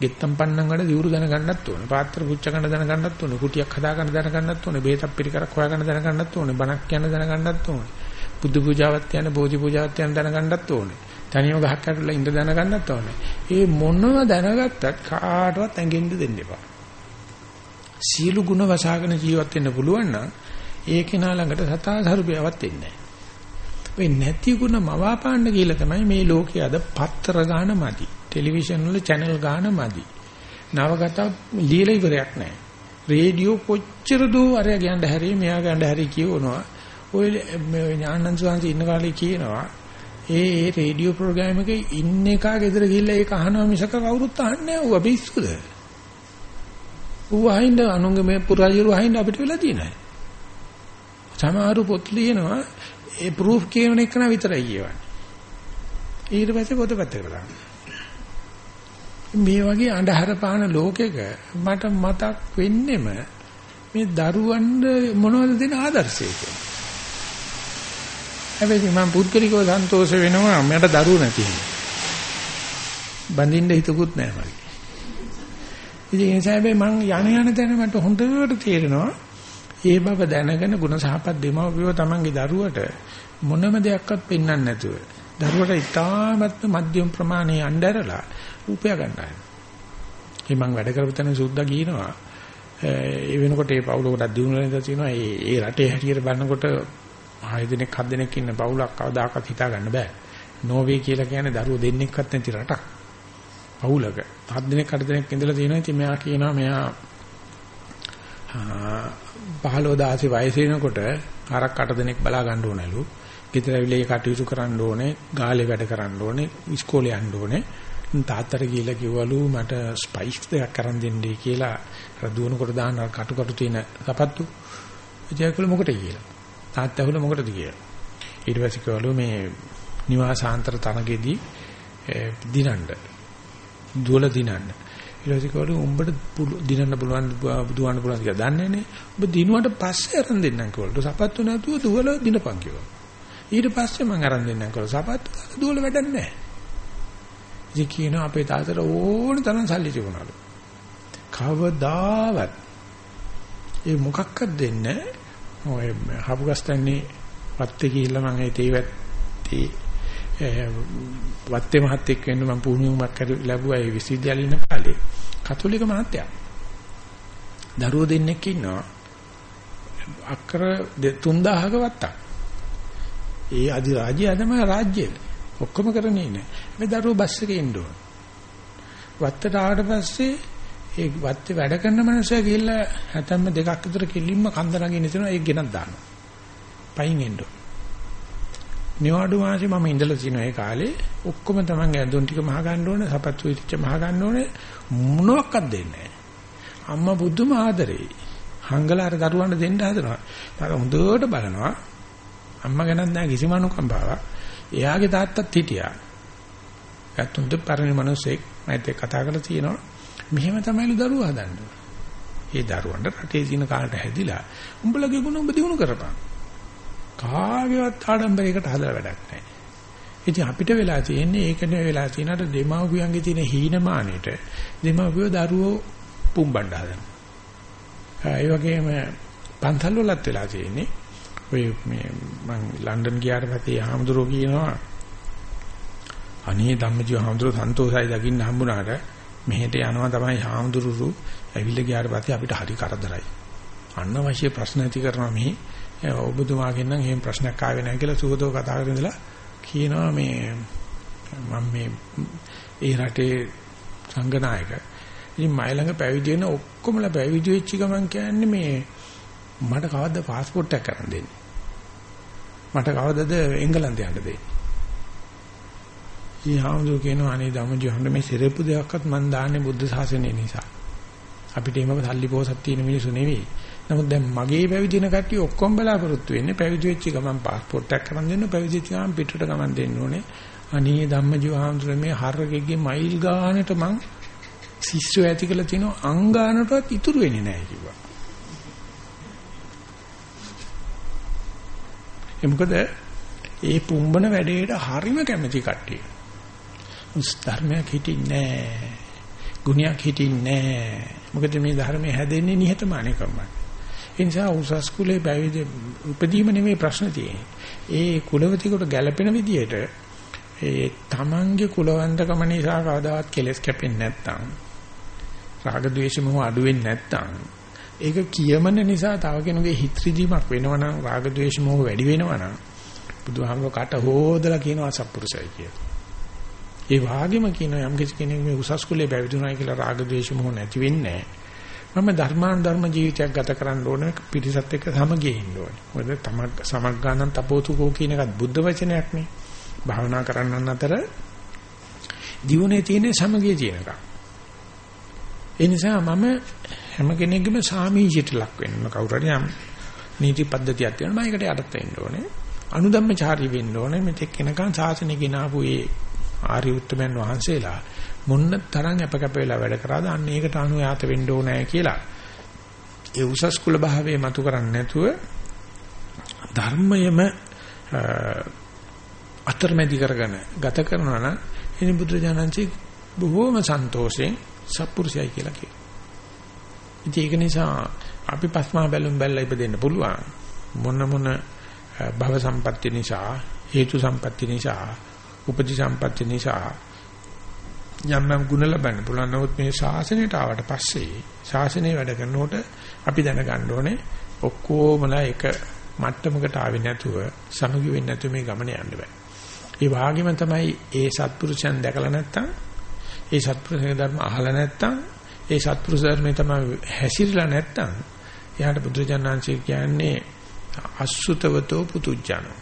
ගෙත්තම් පන්නම් වල දිවුරු දැනගන්නත් ඕනේ. පාත්‍ර පුච්ච ගන්න දැනගන්නත් ඕනේ. කුටියක් හදා ගන්න දැනගන්නත් ඕනේ. බේතක් පිළිකරක් හොයා ගන්න දැනගන්නත් ඕනේ. බණක් කියන්න දැනගන්නත් ඕනේ. බුදු පූජාවක් කියන්න බෝධි පූජාවක් කියන්න දැනගන්නත් ඕනේ. තනියම ගහක් ඇතුළේ ඉඳ දැනගන්නත් ඕනේ. ඒ මොනව දැනගත්තත් කාටවත් ඇඟෙන්න දෙන්න එපා. සියලු ಗುಣ වසහාගෙන ජීවත් වෙන්න පුළුවන් නම් ඒ කෙනා ළඟට සතා ස්වරූපයවත් එන්නේ නැහැ. මේ නැති ගුණ මවාපාන්න කියලා තමයි මේ ලෝකයේ අද පත්‍ර ගාන මදි. ටෙලිවිෂන් වල channel ගාන මදි. නවගත ලියලා ඉවරයක් නැහැ. රේඩියෝ කොච්චර දෝ අරය ගඳ හැරේ මෙයා ගඳ හැරේ කියවනවා. ඔය ඥානන් සෝන්සි ඉන්න කාලේ කියනවා ඒ ඒ රේඩියෝ ප්‍රෝග්‍රෑම් එකේ ඉන්න එකා ගෙදර ගිහිල්ලා ඒක අහනවා මිසක කවුරුත් අහන්නේ නැහැ ඌ අපි ඉස්කෝලේ. ඌ අහින්න අනුන්ගේ මේ පුරාජිරු අහින්න අපිට වෙලා තියෙනයි. සමහරු පොත් ලියනවා ඒ ප්‍රූෆ් කියන එක නා විතරයි කියවන්නේ. ඊට පස්සේ පොත පැත්තකට දානවා. මේ වගේ අඳහර පාන ලෝකෙක මට මතක් වෙන්නෙම මේ දරුවන්ට මොනවද දෙන ආදර්ශය කියලා. හැබැයි මම පුද්ගලිකව සන්තෝෂ වෙනවා මට දරුවෝ නැති හින්දා. බඳින්න හිතකුත් නැහැ මගේ. ඉතින් ඒ නිසා හැබැයි මං යන යන තැන මට හොඳට තේරෙනවා ඒ බව දැනගෙන ಗುಣ සහපත් දෙමව්පියව තමන්ගේ දරුවට මොනම දෙයක්වත් පෙන්වන්න නැතුව දරුවට ඉතාමත් මධ්‍යම ප්‍රමාණයේ අnderලා උපයා ගන්නවා. මේ මම වැඩ කරපු තැන සුද්දා කියනවා ඒ වෙනකොට ඒ පවුල කොටක් දිනුන ඉඳලා තියෙනවා ඒ ඒ රටේ හැටියට බලනකොට ආය දිනෙක හත් දිනෙක ඉන්න පවුලක් කවදාකවත් හිතා ගන්න බෑ. නෝර්වේ කියලා කියන්නේ දරුවෝ දෙන්නෙක්වත් නැති රටක්. පවුලක හත් දිනෙක අට දිනෙක ඉඳලා තියෙනවා. ඉතින් මෙයා කියනවා මෙයා 15 16 වයසේ වෙනකොට හරක් අට දෙනෙක් බලා ගන්න ඕනලු. ගෙදර ඇවිල්ලා කටයුතු කරන්න ඕනේ, ගාලේ වැඩ කරන්න ඕනේ, ඉස්කෝලේ යන්න ඕනේ. තාත්තට ගිහිල්ලා කිව්වලු මට ස්පයිස් දෙකක් අරන් දෙන්නයි කියලා අර දුවනකොට දාන කටු කටු තියෙන සපත්තු. ඉතින් මොකටද කියලා. තාත්තා හුල මොකටද කියලා. ඊට පස්සේ කිව්වලු මේ නිවාසාන්තර තනගෙදී දිනන්න. දුවල දිනන්න. ඊළඟට කිව්වලු උඹට දිනන්න පුළුවන් බුදුහාන්න පුළුවන් කියලා දන්නේ නැහැ. ඔබ දිනුවට පස්සේ අරන් දෙන්නම් කිව්වලු. සපත්තු නැතුව දුවල දිනපන් කිව්වා. ඊට පස්සේ මම අරන් දෙන්නම් කිව්වා. සපත්තු දුවල වැඩක් නැහැ. ඉතින් කියනවා අපේ තාත්තට ඕන තරම් සල්ලි තිබුණාලු. කවදාවත් ඒ මොකක්වත් දෙන්නේ ඔය හපුගස්තන්නේ වත්තේ ගිහිල්ලා මම ඒ තේවත් තේ වත්තේ මහත්තයෙක් වෙන්න මම පුහුණුවමක් ලැබුවා ඒ විශ්වවිද්‍යාලේ ඉන්න කාලේ කතෝලික මහත්තයා. දරුවෝ දෙන්නෙක් ඉන්නවා. අක්කර 3000ක වත්තක්. ඒ අධිරාජ්‍ය අදම රාජ්‍යය. ඔක්කොම කරන්නේ නැහැ. මේ දරුවෝ බස් එකේ ඉන්න ඕන. වත්තට ආවට පස්සේ ඒ වත්තේ වැඩ කරන මනුස්සයා ගිහිල්ලා හැතැම්ම දෙකක් විතර කෙලින්ම කන්ද නගින්න තියෙනවා ඒක ගෙනත් දානවා. පයින් එන්න ඕන. නිවාඩු මාසේ මම ඉඳලා තිනවා ඒ කාලේ ඔක්කොම තමන් ඇඳුම් ටික මහ ගන්න ඕනේ සපත්තු ඉච්ච මහ ගන්න ඕනේ මොනවත් දෙන්නේ අම්මා බුදුම ආදරේ හංගලා අර දරුවන්ට දෙන්න හදනවා. තාර හොඳට බලනවා. අම්මා ගැනත් නැහැ කිසිම අනුකම්පාවක්. එයාගේ තාත්තත් හිටියා. ඇත්තුන්ට පරිණි මිනිස්සෙක් මයිත් කතා කරලා තියෙනවා. මෙහෙම තමයිලු දරුවා හදන්නේ. ඒ දරුවන්ට රටේ තියෙන කාලට හැදිලා උඹලගේ ගුණ උඹ දිනු කරපන්. කාගේවත් ආඩම්බරයකට හදලා වැඩක් නැහැ. ඉතින් අපිට වෙලා තියෙන්නේ ඒකනේ වෙලා තියෙනට දෙමාපියන්ගේ තියෙන හීනමානෙට දෙමාපියෝ දරුවෝ පුම්බණ්ඩ හදනවා. ඒ වගේම පන්සල් වලත් වෙලා තියෙන්නේ ඔය මේ මම ලන්ඩන් ගියාට පස්සේ ආහම්දුරෝ කියනවා අනේ ධම්මජීව ආහම්දුරෝ සන්තෝෂයි දකින්න හම්බුණාට මෙහෙට යනවා තමයි ආහම්දුරු ඇවිල්ලා ගියාට පස්සේ අපිට හරි කරදරයි. අනවශ්‍ය ප්‍රශ්න ඇති කරනවා මෙහි ඔබතුමාගෙන් නම් එහෙම ප්‍රශ්නයක් ආවේ නැහැ කියලා සුගතව කතා කරගෙන ඉඳලා කියනවා මේ මම මේ ඒ රටේ සංඝනායක. ඉතින් මයි ළඟ පැවිදි වෙන ඔක්කොමලා පැවිදි වෙච්ච ගමන් කියන්නේ මේ මට කවද්ද પાස්පෝර්ට් එකක් කරන් දෙන්නේ. මට කවදද එංගලන්තයට යන්න දෙන්නේ. ඊහාමුදුර කියනවා අනේ ධම්මජීවහන්න මේ සිරප්පු දෙකක්වත් මන් දාන්නේ බුද්ධ ශාසනය නිසා. අපිට එහෙම සල්ලි පොසත් තියෙන මිනිස්සු නෙවෙයි. නමුත් දැන් මගේ පැවිදින කට්ටිය ඔක්කොම බලාපොරොත්තු වෙන්නේ පැවිදි වෙච්ච ගමන් પાස්පෝර්ට් එකක් කරන් දෙන්න පැවිදි වෙච්ච ගමන් පිටට ගමන් දෙන්න ඕනේ. අනේ ධම්මජීවහඳුර මේ හරකෙගේ මයිල් ගානට මං ශිෂ්‍යය ඇති කළ තිනෝ අංගානටවත් ඉතුරු වෙන්නේ නැහැ කිව්වා. ඒ මොකද ඒ පුම්බන වැඩේට හරිම කැමැති කට්ටිය. උස් ධර්මයක් හිටින්නේ නැහැ. ගුණයක් හිටින්නේ නැහැ. මොකද මේ ධර්මයේ හැදෙන්නේ නිහතමානීකමයි. ඒ නිසා උසස් කුලේ බැවිද උපදීම නෙමෙයි ප්‍රශ්න තියෙන්නේ. ඒ කුලවතෙකුට ගැළපෙන විදියට ඒ තමන්ගේ කුලවන්තකම නිසා කවදාවත් කෙලස් කැපෙන්නේ නැත්තම් රාග ద్వේෂ මොහ අඩු වෙන්නේ නැත්තම් ඒක කියමන නිසා තව කෙනෙකුගේ හිත රිදීමක් වෙනවනම් රාග ద్వේෂ මොහ වැඩි වෙනවනම් බුදුහාමුදුරුවෝ කට හොදලා කියනවා සත්පුරුෂය කියලා. ඒ වගේම කියනවා යම් කිසි කෙනෙක් මේ උසස් කුලේ බැවිදුනායි කියලා රාග ద్వේෂ මොහ නැති වෙන්නේ නැහැ. මම ධර්මාන ධර්ම ජීවිතයක් ගත කරන්න ඕනේ පිරිසත් එක්ක සමගියේ ඉන්න ඕනේ. මොකද තමක් සමග්ගානන් තපෝතුකෝ කියන එකත් බුද්ධ වචනයක් නේ. භාවනා කරන්නන් අතර දියුනේ තියෙන සමගිය තියෙනක. ඒ නිසා මම හැම කෙනෙක්ගේම සාමීචයට ලක් වෙන්න කවුරු හරි යම් නීති පද්ධතියක් තියෙනවා මම ඒකට යටත් වෙන්න ඕනේ. අනුධම්මචාරී වෙන්න ඕනේ. මෙතෙක් කෙනකන් සාසනෙ ගෙනාවු ඒ ආර්ය උත්තමයන් වහන්සේලා මොන්න තරම් අපකප වෙලා වැඩ කරාද අන්න ඒකට අනුයාත වෙන්න ඕනේ කියලා. ඒ උසස් කුල භාවයේ මතු කරන්නේ නැතුව ධර්මයම අතරමැදි කරගෙන ගත කරනවා නම් එනි බුදුරජාණන්සේ බොහෝම සන්තෝෂෙන් සත්පුරුෂයයි කියලා කියනවා. ඉතින් ඒක නිසා අපි පස්මා බැලුම් බැලලා ඉපදෙන්න පුළුවන්. මොන මොන භව සම්පatti නිසා, හේතු සම්පatti නිසා, උපදි සම්පatti නිසා යම් යම් ගුණ ලබන්න පුළුවන්. නමුත් මේ ශාසනයට ආවට පස්සේ ශාසනය වැඩ කරනකොට අපි දැනගන්න ඕනේ ඔක්කොමලා එක මට්ටමකට ආවේ නැතුව සමගි වෙන්නේ නැතුව මේ ගමන යන්න බෑ. ඒ වාගේම තමයි ඒ සත්පුරුෂයන් දැකලා නැත්තම් ඒ සත්පුරුෂයන් ධර්ම අහලා නැත්තම් ඒ සත්පුරුෂ ධර්මේ තමයි හැසිරලා නැත්තම් එයාට බුදුජානනාංශය කියන්නේ අසුතවතෝ පුතුජනෝ.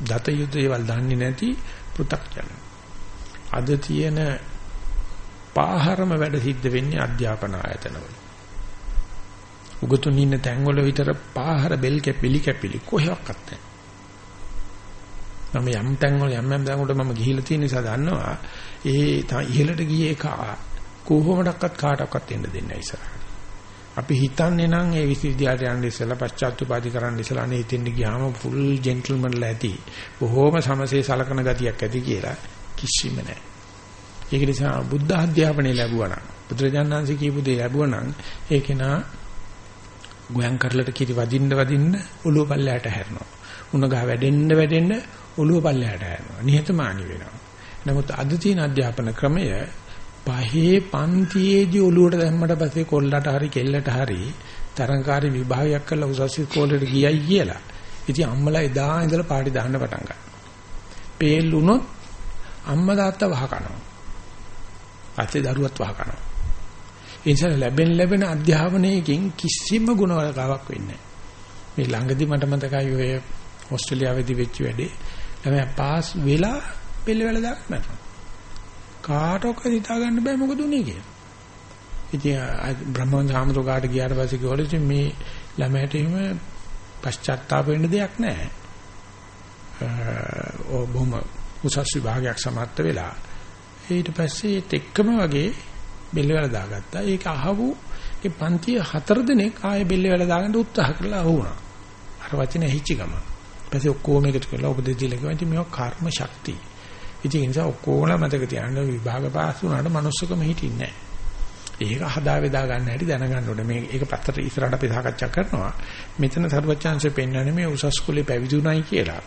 දත යුදේවල් දන්නේ නැති පෘ탁ජන. අද තියෙන පාහරම වැඩ සිද්ධ වෙන්නේ අධ්‍යාපන ආයතනවල. උගතුන් ඉන්න තැන්වල විතර පාහර බෙල් කැපිලි කැපිලි කොහෙවත් නැහැ. මම යම් තැන්වල යම් යම් තැන්වලට මම ගිහිල්ලා තියෙන නිසා දන්නවා ඒ ඉහළට ගියේ එක කොහොමඩක්වත් කාටවත් එන්න දෙන්නේ නැහැ ඉස්සරහට. අපි හිතන්නේ නම් ඒ විශ්වවිද්‍යාලයට යන්න ඉස්සෙල්ලා පශ්චාත්තුපාදි කරන්න ඉස්සෙල්ලා අනේ හිටින්න ගියාම ෆුල් ජෙන්ටල්මන්ලා ඇති. බොහොම සමසේ සලකන ගතියක් ඇති කියලා. කිසිම නැහැ. ඒක නිසා බුද්ධ අධ්‍යාපනය ලැබුවා නම් බුදුරජාණන් වහන්සේ කියපු දේ ලැබුවා නම් ඒක නා ගෝයන් කරලට කිරි වදින්න වදින්න ඔළුව පල්ලයට හැරෙනවා. උණ ගහ වැඩෙන්න වැඩෙන්න ඔළුව පල්ලයට හැරෙනවා. නිහතමානී වෙනවා. නමුත් අද තියෙන අධ්‍යාපන ක්‍රමය පහේ පන්තියේදී ඔළුවට දැම්මට පස්සේ කොල්ලට හරි කෙල්ලට හරි තරංකාරී විභාගයක් කරලා උසස් ඉස්කෝලේට ගියයි කියලා. ඉතින් අම්මලා එදා ඉඳලා පාටි දාන්න පටන් ගන්නවා. පේල්ුණොත් අම්මා තාත්තා වහ කනවා. අතේ දරුවත් වහ කනවා. ඒ නිසා ලැබෙන ලැබෙන අධ්‍යාපනයකින් කිසිම ගුණවලකාවක් වෙන්නේ නැහැ. මේ ළඟදි මට මතකයි ඔය ඕස්ට්‍රේලියාවේදී වෙච්ච වැඩේ. ළමයා පාස් වෙලා පෙළවල දාන්න. කාටවත් හිතා ගන්න බෑ මොකද උනේ කියලා. ඉතින් බ්‍රහ්මවංශ ආමතුකාට ගියාට පස්සේ කිව්වලු ඉතින් මේ ළමයට එහෙම පශ්චාත්තාප වෙන්න දෙයක් නැහැ. බොහොම උසස් විභාගයක් සමර්ථ වෙලා ඊට පස්සේ ඒත් එක්කම වගේ බෙල්ල වල දාගත්තා. ඒක අහවු ඒ පන්තිය හතර දිනක් ආයේ බෙල්ල වල දාගන්න උත්සාහ කරලා අහුණා. අර වචනේ හිච්ච ගම. ඊපස්සේ ඔක්කොම එකට කරලා උපදෙස් දීලා කිව්වා ඉතින් මේක කර්ම ශක්තිය. ඉතින් ඒ නිසා ඔක්කොම මතක තියාගන්න විභාග පාස් වුණාට manussකම හිටින්නේ නැහැ. ඒක හදා වේදා ගන්න හැටි දැනගන්න ඕනේ. මේ ඒක පැත්තට ඉස්සරහට අපි සාකච්ඡා කරනවා. මෙතන සර්වචාන්සේ පෙන්වන්නේ මේ උසස් කුලේ පැවිදුණයි කියලා.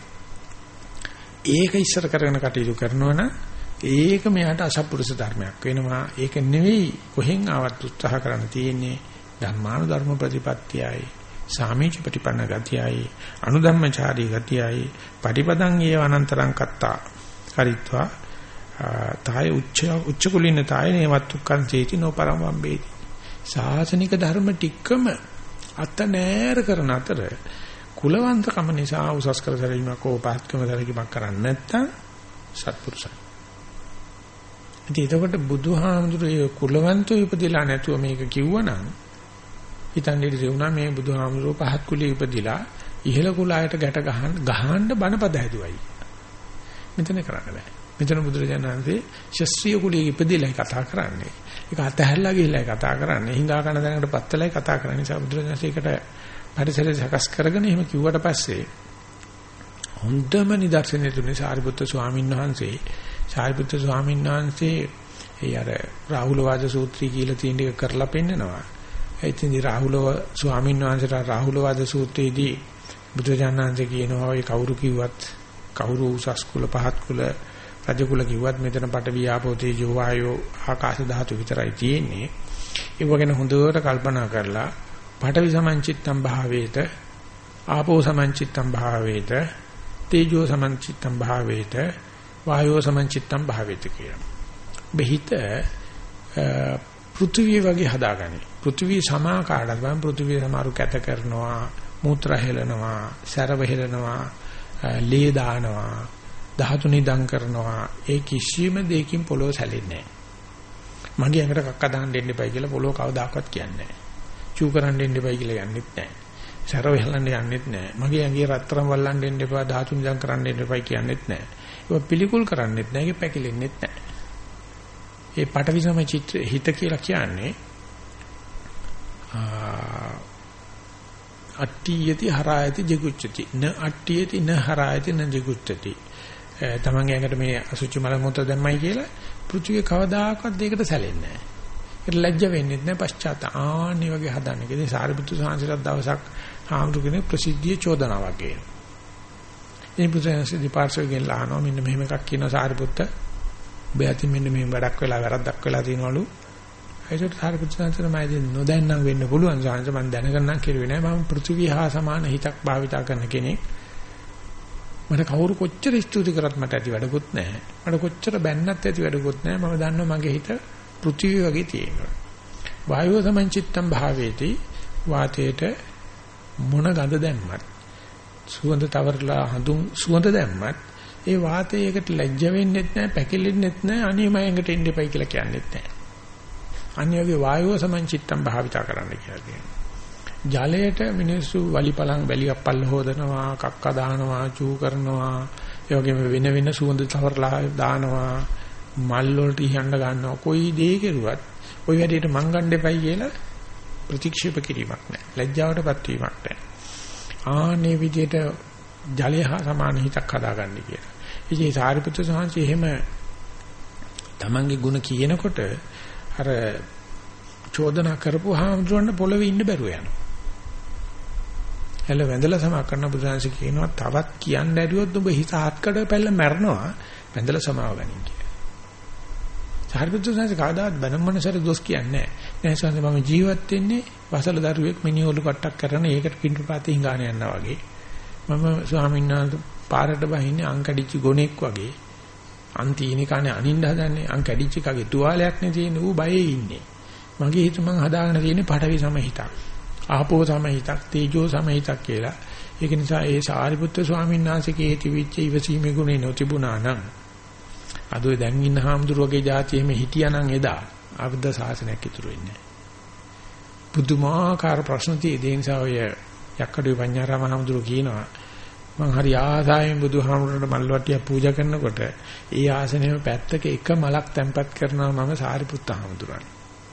ඒක ඉස්සර කරගෙන කටයුතු කරනවා නම් ඒක මෙයාට අසත්පුරුෂ ධර්මයක් වෙනවා. ඒක නෙවෙයි කොහෙන් ආවත් උත්සාහ කරන්න තියෙන්නේ ධර්මානුධර්ම ප්‍රතිපත්තියයි. සාමීච ප්‍රතිපන්න ගතියයි අනුධම්මචාරී ගතියයි පටිපදං ඒව අනන්තරං කත්තා හරිත්වා තාය උච්ච උච්ච කුලින තාය නේවත්තුක්කං චේති නොපරම් වම්බේති සාසනික ධර්ම ටිකම අත නෑර කරන අතර කුලවන්තකම නිසා උසස් කර සැලීමක් හෝ පහත්කම සැලීමක් කරන්නේ නැත්තම් සත්පුරුෂයි. ඉතින් එතකොට බුදුහාමුදුරේ කුලවන්තෝ ඉපදිලා නැතුව මේක කිව්වනම් හිතන් ඉඳි වුණා මේ බුදුහාමුදුරෝ පහත් කුලයේ ඉපදිලා ඉහළ කුලයට ගැට ගහන්න ගහන්න බණපද හැදුවයි. මෙතන කරන්න බෑ. මෙතන බුදුරජාණන්සේ ශස්ත්‍රීය කුලයේ ඉපදිලා කතා කරන්නේ. ඒක අතහැරලා ගිහිල්ලා කතා කරන්නේ. හිඟා කන දැනකට පත්තලයි කතා කරන්නේ. නිසා බුදුරජාණන්සේ ඒකට පරිසරය සකස් කරගෙන එහෙම කිව්වට පස්සේ හොඳම නිදර්ශනය දුන්නේ සාරිපුත්‍ර ස්වාමීන් වහන්සේ. සාරිපුත්‍ර ස්වාමීන් වහන්සේ ඒ අර රාහුල වාද සූත්‍රය කියලා තියෙන එක කරලා පෙන්නනවා. එතින්දි රාහුලව ස්වාමීන් වහන්සේට රාහුල වාද සූත්‍රයේදී බුදුජානනාංශ කියනවා ඒ කවුරු කිව්වත් කවුරු උසස් කුල පහත් කුල රජ කුල කිව්වත් මෙතන පට වියාපෝ තේජෝ වායෝ ආකාශ ධාතු විතරයි තියෙන්නේ. ඒ වගේ හොඳට කල්පනා කරලා පඨවි සමංචිත්තම් භාවේත ආපෝ සමංචිත්තම් භාවේත තේජෝ සමංචිත්තම් භාවේත වායෝ සමංචිත්තම් භාවේත කියන. බෙහිත පෘථිවිය වගේ හදාගනි. පෘථිවිය සමාකාරද වම් පෘථිවිය සමාරු කැත කරනවා, මූත්‍ර හෙලනවා, සැරව හෙලනවා, ලේ දානවා, ධාතු නිදන් කරනවා. ඒ කිසිම දෙයකින් පොළොව සැලෙන්නේ නැහැ. මගේ ඇඟට කක්ක දාන්න දෙන්න එපයි කියලා පොළොව කවදාකවත් කියන්නේ නැහැ. චූ කරන්න දෙන්න එපයි කියලා යන්නෙත් නැහැ. සැර වෙහලන්න යන්නෙත් නැහැ. මගේ ඇඟේ රත්තරන් වල්ලන්න දෙන්න එපා, ධාතු නිදන් කරන්න දෙන්න එපයි කියන්නෙත් නැහැ. ඒක පිළිකුල් කරන්නෙත් නැහැ, ඒක පැකිලෙන්නෙත් නැහැ. ඒ පටවිසම චිත්‍ර හිත කියලා කියන්නේ අට්ඨියති හරායති ජිගුච්ඡති න අට්ඨියති න හරායති න ජිගුච්ඡති තමන්ගේ ඇඟට මේ අසුචි මල මොත දැම්මයි කියලා පෘථිවිය කවදාකවත් දෙයකට සැලෙන්නේ නැහැ ඒක ලැජ්ජ වෙන්නේ නැහැ පශ්චාත්ත ආනි වගේ හදන්නේ. ඉතින් සාරිපුත්තු සාංශලත් දවසක් ආම්දුකනේ ප්‍රසිද්ධිය චෝදනාවක් ගේන. මේ පුතේන්සේ දෙපාර්ශ්වයෙන් ලානවා මෙන්න මෙහෙම එකක් කියන සාරිපුත්ත බයතින් මෙන්න මෙහෙම වැඩක් වෙලා වැරද්දක් වෙලා තියෙනවලු. ඒකට සාරිපුත්තු සාංශල මම ඉතින් නොදැන්නම් වෙන්න පුළුවන් සාංශ මම දැනගන්නම් කිරුවේ නෑ මම පෘථිවිය හා සමාන හිතක් භාවිතා කරන කෙනෙක්. මට කවුරු කොච්චර ස්තුති කරත් මට ඇති වැඩකුත් නැහැ. මට කොච්චර බැන්නත් ඇති වැඩකුත් නැහැ. මම දන්නවා මගේ හිත පෘථිවි වගේ තියෙනවා. වායෝ සමංචිත්තම් භාවේති වාතයට මොන ගඳ දැම්මත් සුවඳ තවරලා හඳුන් සුවඳ දැම්මත් ඒ වාතයකට ලැජ්ජ වෙන්නෙත් නැහැ පැකිලෙන්නෙත් නැහැ අනේ මම එඟට එන්න එපයි කියලා කියන්නෙත් නැහැ. අනිවාර්ය වායෝ සමංචිත්තම් භාවිතා කරන්න කියලා කියනවා. ජලයට මිනිස්සු වලිපලං වැලියප්පල් හොදනවා කක්ක දානවා චූ කරනවා ඒ වගේම වෙන වෙන සුවඳ තවරලා දානවා මල් වලට ඉහන්න ගන්නවා කොයි දේ කෙරුවත් ওই වැඩේට මං ගන්න දෙපයි කියලා ප්‍රතික්ෂේප කිරීමක් නැහැ. ලැජ්ජාවටපත් වීමක් නැහැ. ආනේ විදියට ජලය හා සමාන හිතක් හදාගන්න කියලා. ඉතින් සාරිපුත්‍ර සාංශි එහෙම තමන්ගේ ಗುಣ කියනකොට අර චෝදනා කරපු හාමුදුරන් පොළවේ ඉන්න බැරුව යනවා. එළ වැඳලා සමා කරන බුදුහාංශ කියනවා තවත් කියන්න ඇරියොත් ඔබ හිත හත්කඩ පැල්ල මැරනවා වැඳලා සමාව ගනින් කියලා. සාරිපුත්‍ර සංඝ කාදාත් බනමනසට දොස් කියන්නේ නැහැ. නැහැ මම ජීවත් වෙන්නේ වසල දරුවෙක් මිනිඔලු කට්ටක් කරන ඒකට පිටුපාතේ හිඟාන යනවා වගේ. මම ස්වාමීන් වහන්සේ පාරට බහින්නේ අංකඩිච්ච ගොනෙක් වගේ. අන්තිනේ කන්නේ අනින්න හදන්නේ අංකඩිච්ච කගේ තුවාලයක් නේ තියෙන්නේ ඌ බයේ ඉන්නේ. මගේ හිත මං හදාගෙන තියෙන්නේ පටවි සමහිතක්. ආපෝ සමහිතක් තේජෝ සමහිතක් කියලා. ඒක නිසා ඒ සාරිපුත්‍ර ස්වාමීන් වහන්සේගේ හිතවිච්ච ඉවසීමේ ගුණේ නොතිබුණා නම් අද ඔය දැන් ඉන්න හාමුදුරුවගේ જાතිය එහෙම හිටියානම් එදා ආබුද්ධ ශාසනයක් ඉතුරු වෙන්නේ නැහැ. බුදුමාකාර ප්‍රශ්න තියෙන නිසා ඔය යක්කඩේ පඤ්ඤාරාම හාමුදුරුවෝ කියනවා මම හරි ආසාවෙන් බුදුහාමුදුරන්ට මල්වට්ටිය පූජා කරනකොට ඒ ආසනයේම පැත්තක එක මලක් තැම්පත් කරනවා මම සාරිපුත්ත හාමුදුරන්.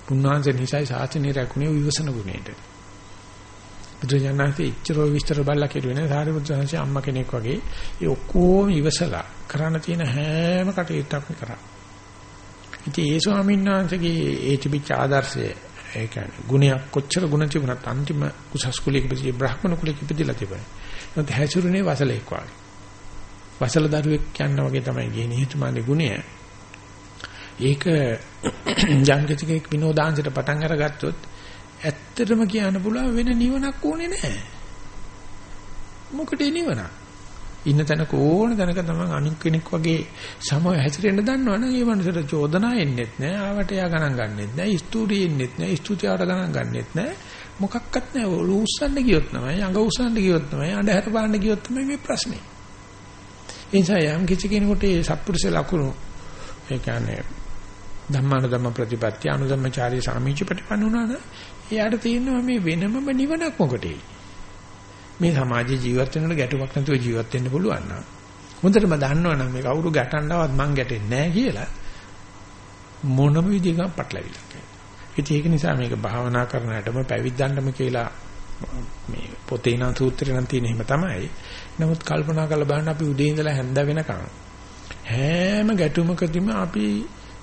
පුණාංශ නිසයි සාසනේ රැකුනේ විවසන ගුණයට. බුදුජානකේ ඉච්චරෝ විස්තර බල්ලා කෙරුවේ නෑ සාරිපුත්‍ර සංසය අම්මා කෙනෙක් වගේ ඒ ඔක්කොම ඉවසලා කරන්න තියෙන හැම කටයුත්තක්ම කරා. ඉතින් ඒ ස්වාමීන් වහන්සේගේ ඒ තිබිච්ච ආදර්ශය ඒ කියන්නේ ගුණයක් කොච්චර ගුණ තිබුණත් අන්තිම උසස් කුලයක ඉපදී බ්‍රාහ්මණ කුලයක ඉපදිලා තිබුණා. නමුත් හැසිරුනේ වසලෙක් වගේ. වසල දරුවෙක් යන්න වගේ තමයි ගියේ නිහතමානී ගුණය. ඒක ජාන්කිතකේ විනෝදාංශයට පටන් අරගත්තොත් ඇත්තටම කියන්න පුළුවන් වෙන නිවනක් ඕනේ නැහැ. මොකටද නිවනක්? ඉන්න තැනක ඕන තැනක තමයි අනික් කෙනෙක් වගේ සමව හැසිරෙන්න දන්නවනම් ඒ මනුස්සයට චෝදනා එන්නෙත් නෑ ආවට එයා ගණන් ගන්නෙත් නෑ ස්තුතිය එන්නෙත් නෑ ස්තුතියට ගණන් ගන්නෙත් නෑ මොකක්වත් නෑ ඔලු උස්සන්න ගියොත් තමයි අඟ උස්සන්න ගියොත් තමයි අඬහැර පාන්න ගියොත් තමයි මේ ප්‍රශ්නේ ඒ නිසා යම් කිසි කෙනෙකුට ඒ සත්පුරුෂ ලකුණු ඒ කියන්නේ ධම්මාන ධම්ම ප්‍රතිපත්තිය අනුධම්මචාරී සාමීච ප්‍රතිපන්න වුණාද එයාට තියෙනවා මේ වෙනමම නිවනක් මොකටේ මේ සමාජයේ ජීවත් වෙනකොට ගැටුමක් නැතුව ජීවත් වෙන්න පුළුවන් නම් හොඳටම දන්නවනම් මේ කවුරු ගැටන්නවත් මං ගැටෙන්නේ නැහැ කියලා මොනම විදිහකින් පටලවිලා ඉතින් ඒක නිසා මේක භාවනා කරනකොටම පැවිද්දන්නම කියලා මේ පොතේ නම් සූත්‍රේ නම් තියෙන හිම තමයි. නමුත් කල්පනා කරලා බලන්න අපි උදේ ඉඳලා හැන්ද වෙනකන් හැම ගැටුමකදීම අපි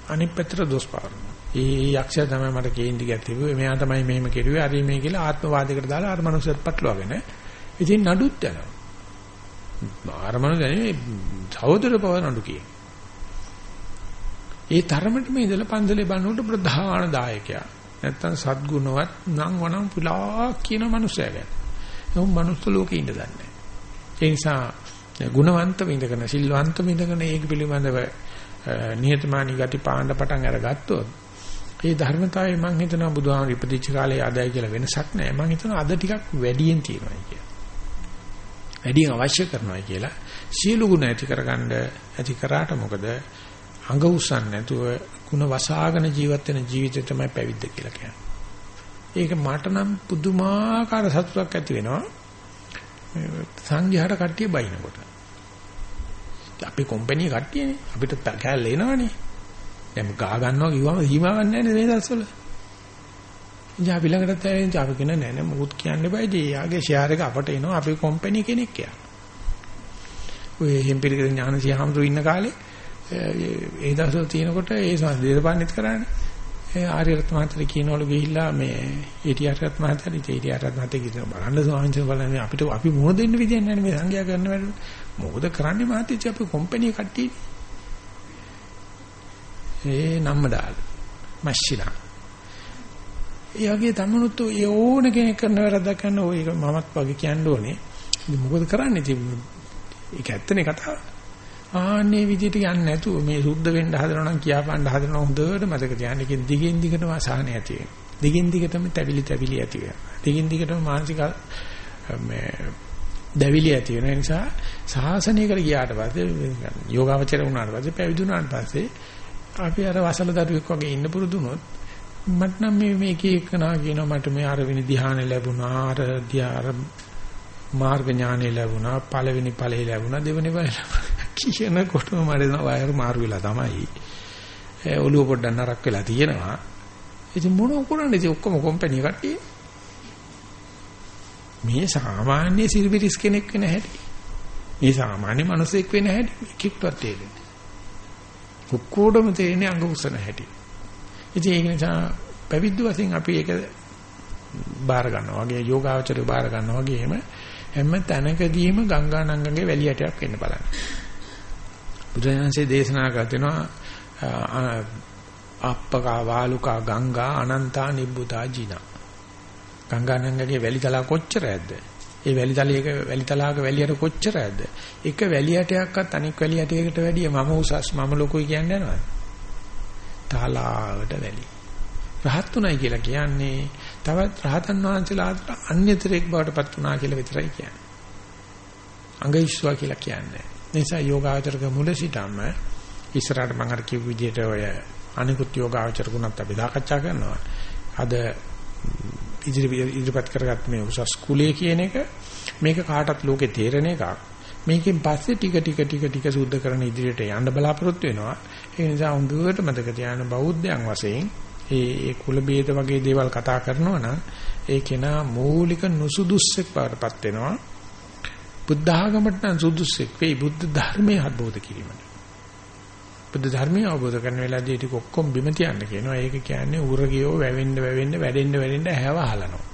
අනිත් පැත්තට දොස් පාරනවා. ඒ යක්ෂයා තමයි මට කේන්ති ගැතිව්වේ. මෙයා තමයි මෙහෙම කෙරුවේ. අර මේ කියලා ආත්මවාදයකට දාලා අර මනුස්සයත් පටලවාගෙන ඉතින් නඩුත් යනවා. අර මනුස්සයා සහෝදර පව නඩු කියේ. ඒ තරමට මේ ඉඳලා පන්සලේ බannකොට ප්‍රධාන දායකයා. නැත්තම් සත්ගුණවත් නම් වනම් පුලා කියන මනුස්සයා ගැන. එහුම් මනුස්ස ලෝකේ ඉඳ දන්නේ. ඒ නිසා ගුණවන්තව ඉඳගෙන සිල්වන්තව ඉඳගෙන ඒක පිළිබඳව නිහතමානී ගති පාණ්ඩ පටන් අරගත්තොත් ඒ ධර්මතාවය මම හිතනවා බුදුහාමර ඉපදිච්ච කාලේ ආදාය කියලා වෙනසක් නැහැ. මම හිතනවා අද ටිකක් වැඩියෙන් තියෙනවා කියලා. වැඩියෙන් අවශ්‍ය කරනවා කියලා සියලු ගුණ ඇති කරගන්න ඇති කරාට මොකද අඟ උස්සන්නේ නැතුව ಗುಣ වසාගෙන ජීවත් වෙන ජීවිතය තමයි පැවිද්ද කියලා කියන්නේ. ඒක මට නම් පුදුමාකාර සතුටක් ඇති වෙනවා. සංඝයාට කට්ටිය බයිනකොට. අපේ කම්පැනි කට්ටියනේ අපිට කෑල්ල එනවනේ. දැන් ගා ගන්නවා කිව්වම සීමාවක් නැහැ නේද මේ දවස්වල. ඉතින් අපි ළඟට තැවෙන් අපි කියන නෑ නෑ මොකුත් කියන්න බෑ. යාගේ ෂෙයාර් එක අපට එනවා අපේ කම්පැනි කෙනෙක් කියලා. ඔය හෙම්පිරිකර ඥානසිය හම්තු ඉන්න කාලේ ඒ දවස්වල තියෙනකොට ඒ දේශපාලනිත කරන්නේ ඒ ආර්යරත්න මහත්තයා කියනවලු ගිහිල්ලා මේ ඒටිආර්රත් මහත්තයා ඉතින් ඒටිආර්රත් මහත්තයා කියන බලන්න ස්වාමීන් වහන්සේ බලන්නේ අපිට අපි මොන දෙන්න විදියක් නැහැ මේ සංඝයා කරන වැඩ මොකද කරන්නේ මහත්තයා අපි කම්පැනි කට්ටිය ඒ නම්ම දාල මස්සිනා ඒ වගේ තමනුත් ඒ ඕන කෙනෙක් කරන වැරද්දක් කරන ඔය මමත් වගේ කියන්න ඕනේ ඉතින් මොකද කරන්නේ ඉතින් ඒක ඇත්තනේ කතාව ආන්නේ විදිහට යන්නේ නැතුව මේ සුද්ධ වෙන්න හදනවා නම් කියාපාන්න හදනවා හොඳට මතක තියාගන්න. ඒකෙන් දිගින් දිගටම අසහන ඇති වෙනවා. දිගින් දිගටම තැවිලි තැවිලි ඇති වෙනවා. දිගින් දිගටම මානසික මේ දැවිලි ඇති වෙන නිසා සාසනයකට ගියාට පස්සේ යෝගාවචර වුණාට පස්සේ පැවිදුණාට පස්සේ අපි අර වසල දරුවෙක් වගේ ඉන්න පුරුදුනොත් මට නම් මේ මේක එකනා කියනවා මට මේ අර වෙනි ධ්‍යාන ලැබුණා අර ධ්‍යාන මාර්ග ඥානෙ ලැබුණා පළවෙනි ඵලෙ ලැබුණා දෙවෙනි ඵලෙ ලැබුණා කියනකොටම මට වයර් මාරු වෙලා තමයි. ඔළුව පොඩ්ඩක් නරක් වෙලා තියෙනවා. ඉතින් මොන කරන්නේ ඉතින් ඔක්කොම කම්පැනි කට්ටිය. මේ සාමාන්‍ය සිල්බිරිස් කෙනෙක් වෙන හැටි. මේ සාමාන්‍ය මිනිසෙක් වෙන හැටි කික්වත් තේරෙන්නේ. ඔක්කොඩම තේරෙන්නේ අංග උසන හැටි. ඉතින් ඒක නිසා පැවිද්ද වශයෙන් අපි ඒක බාර ගන්නවා වගේ යෝගාචරය බාර ගන්නවා වගේම හැම තැනකදීම ගංගා නංගගේ වැලියටයක් වෙන්න බලන්න. බුදුරජාණන්සේ දේශනා කර දෙනවා අප්පකා වාලුකා ගංගා අනන්තා නිබ්බුතා ජිනා. ගංගා නංගගේ වැලිතලා කොච්චරද? ඒ වැලිතලයක වැලිතලාක වැලියට කොච්චරද? එක වැලියටයක්වත් අනික් වැලියටයකට වැඩිය මම උසස් මම ලොකුයි කියන්නේ යනවා. තාලාවට වැලි. රහත් උනායි කියලා කියන්නේ තවත් රහතන් වහන්සේලාට අන්‍යතරෙක් බවට පත් වුණා කියලා විතරයි කියන්නේ. අංගයිස්වා කියලා කියන්නේ. නිසා යෝගාචරක මුල සිටම ඉස්සරහට මම අර කිව් විදිහට ඔය අනිකුත් යෝගාචර ගුණත් අපි සාකච්ඡා කරනවා. අද ඉදිරි ඉදිරිපත් කරගත් මේ උසස් කුලයේ කියන එක මේක කාටත් ලෝකේ තේරෙන එකක්. මේකෙන් පස්සේ ටික ටික ටික ටික සුද්ධ කරන ඉදිරියට යන්න බලාපොරොත්තු වෙනවා. ඒ නිසා හොඳට මතක තියාගන්න බෞද්ධයන් වශයෙන් ඒ ඒ කුල ભેද වගේ දේවල් කතා කරනවා නම් ඒ කෙනා මූලික නුසුදුස්සෙක් බවටපත් වෙනවා. බුද්ධ ආගමට නම් සුදුස්සෙක් වෙයි බුද්ධ ධර්මයේ අවබෝධ කිරීමට. බුද්ධ ධර්මය අවබෝධ කරන වෙලාවදී ඒක ඔක්කොම බිම තියන්න කියනවා. ඒක කියන්නේ උරගියෝ වැවෙන්න වැවෙන්න වැඩෙන්න වැඩෙන්න හැව හලනවා.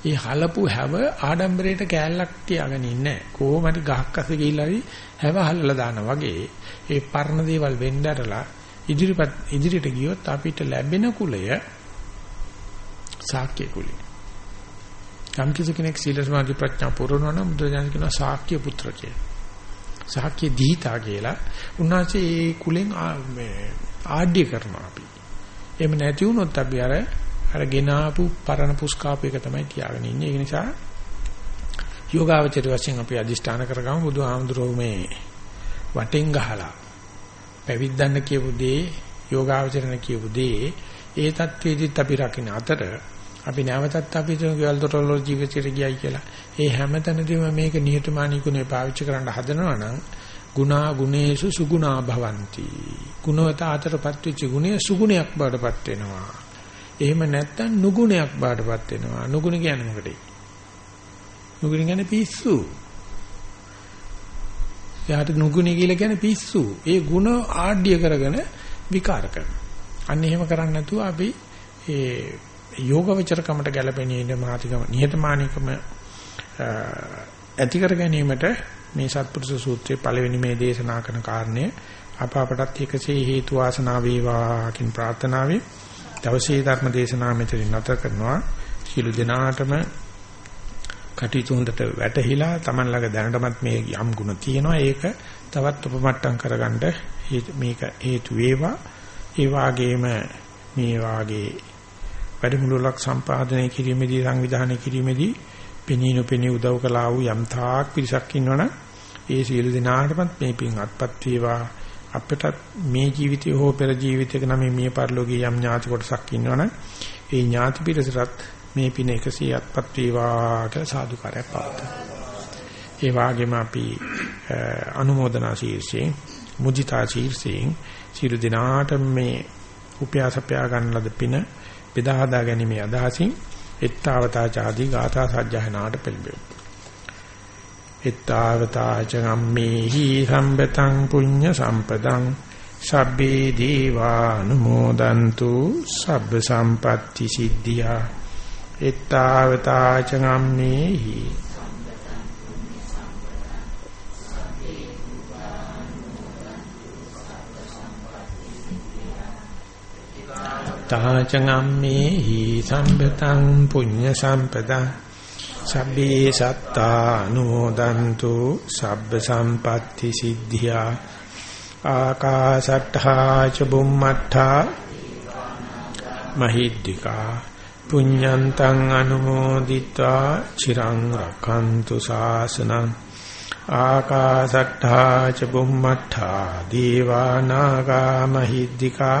ඒ හලපු හැව ආඩම්බරයට කෑල්ලක් තියාගෙන ඉන්නේ කොහොම හරි ගහක් අස්සේ ගිහිල්ලා හරි හැව හලලා දානවා වගේ ඒ පරණ දේවල් වෙන්නදලා ඉදිරිපත් ඉදිරියට ගියොත් අපිට ලැබෙන කුලය ශාක්‍ය කුලය. යම් කෙනෙක් සීල සමාධි ප්‍රඥා පුරනවා නම් බුදුරජාණන් කියනවා ශාක්‍ය පුත්‍ර කියලා. සාක්‍ය දීහිතා කියලා උන්වහන්සේ ඒ කුලෙන් මේ ආඩ්‍ය කරනවා අපි. එහෙම නැති වුණොත් අපි අර අර ගෙනාපු පරණ පුස්කාපයක තමයි තියාගෙන ඉන්නේ. ඒ නිසා යෝගාවචර වශයෙන් අපි අදිෂ්ඨාන කරගමු බුදුහාමුදුරුවෝ මේ වටෙන් ගහලා පැවිද්දන්න කියපු දේ යෝගාවචරණ කියපු දේ ඒ தത്വෙදිත් අපි රකින්න අතර අපි නැවතත් අපි ගෙවල් දොරවල් ජීවිතයට ගියයි කියලා. ඒ හැමතැනදීම මේක නිහතමානී ගුණේ පාවිච්චි කරන්න හදනවා නම් ගුණා ගුණේසු සුගුණා භවಂತಿ. ගුණවත අතරපත් වෙච්ච ගුණය සුගුණයක් බවටපත් වෙනවා. එහෙම නැත්නම් නුගුණයක් බවටපත් වෙනවා. නුගුණ කියන්නේ මොකටද? නුගුණ කියන්නේ පිස්සු. යාට නුගුණ කියලා කියන්නේ පිස්සු. ඒ ಗುಣ ආඩ්‍ය කරගෙන විකාර කරනවා. අන්න එහෙම කරන්නේ නැතුව අපි ඒ යෝගවචරකමට ගැළපෙන නිහතමානිකම නිහතමානිකම ඇති කර ගැනීමට මේ සත්පුරුෂ සූත්‍රයේ පළවෙනි මේ දේශනා කරන කාරණය අප අපටත් එකසේ හේතු වාසනා වේවා කියන ප්‍රාර්ථනාවෙන් දවසේ ධර්ම දේශනාව මෙතනින් නැත කරනවා. සියලු දෙනාටම කටයුතු හොඳට වැටහිලා Taman ළඟ දැනටමත් මේ යම් ಗುಣ තියෙනවා. ඒක තවත් උපමට්ටම් කරගන්න මේක හේතු වේවා. ඒ වාගේම මේ වාගේ වැඩමුළුවක් සම්පාදනය කිරීමේදී සංවිධානය කිරීමේදී පෙනී නොපෙනී උදව් කළා වූ යම් තාක් පිරිසක් ඉන්නවනම් ඒ සියලු දෙනාටමත් මේ පින් අත්පත් වේවා අපිට මේ ජීවිතය හෝ පෙර ජීවිතයක නම් මේ පරිලෝකීය යම් ඥාති කොටසක් ඉන්නවනම් ඒ ඥාති පිරිසට මේ පින 100ක්පත් වේවා කියලා සාදුකාරයක් පවත්වනවා. ඒ වගේම අපි අනුමೋದනා ශීර්ෂයෙන් මුජිතා ශීර්ෂයෙන් සියලු දිනාට මේ උපයාසපයා ගන්න ලද පින බෙදා හදා ගැනීම අදහසින් එත්තාවතා ചാදී ගාථා සජ්ජහනාට පෙළඹෙමු. ittavata cammehi sambetang punya sampadang sabbe deva numodantu sabba sampatti siddhya තාචං අම්මේ හි සම්බතං පුඤ්ඤ සම්පදා සබ්බේ සත්තා නෝදන්තු සබ්බ සම්පatti සිද්ධියා ආකාසට්ඨා ච බුම්මට්ඨා මහිද්దికා පුඤ්ඤන්තං අනුමෝදිත්වා චිරං රක්ඛන්තු ශාසනං ආකාසට්ඨා ච බුම්මට්ඨා දීවා නාගා මහිද්దికා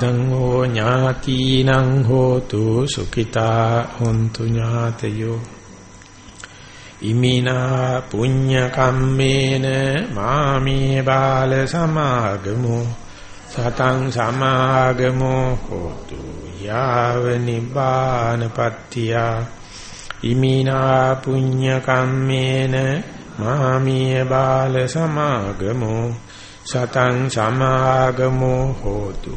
දං ඥාතිනං හෝතු සුඛිතා හොන්තු ඥාතයෝ ඉමිනා පුඤ්ඤ කම්මේන මාමේ බාල සමාගමෝ සතං සමාගමෝ හෝතු යාව නිබ්බානපත්තිය ඉමිනා පුඤ්ඤ කම්මේන මාමේ බාල සමාගමෝ සතං සමාගමෝ හෝතු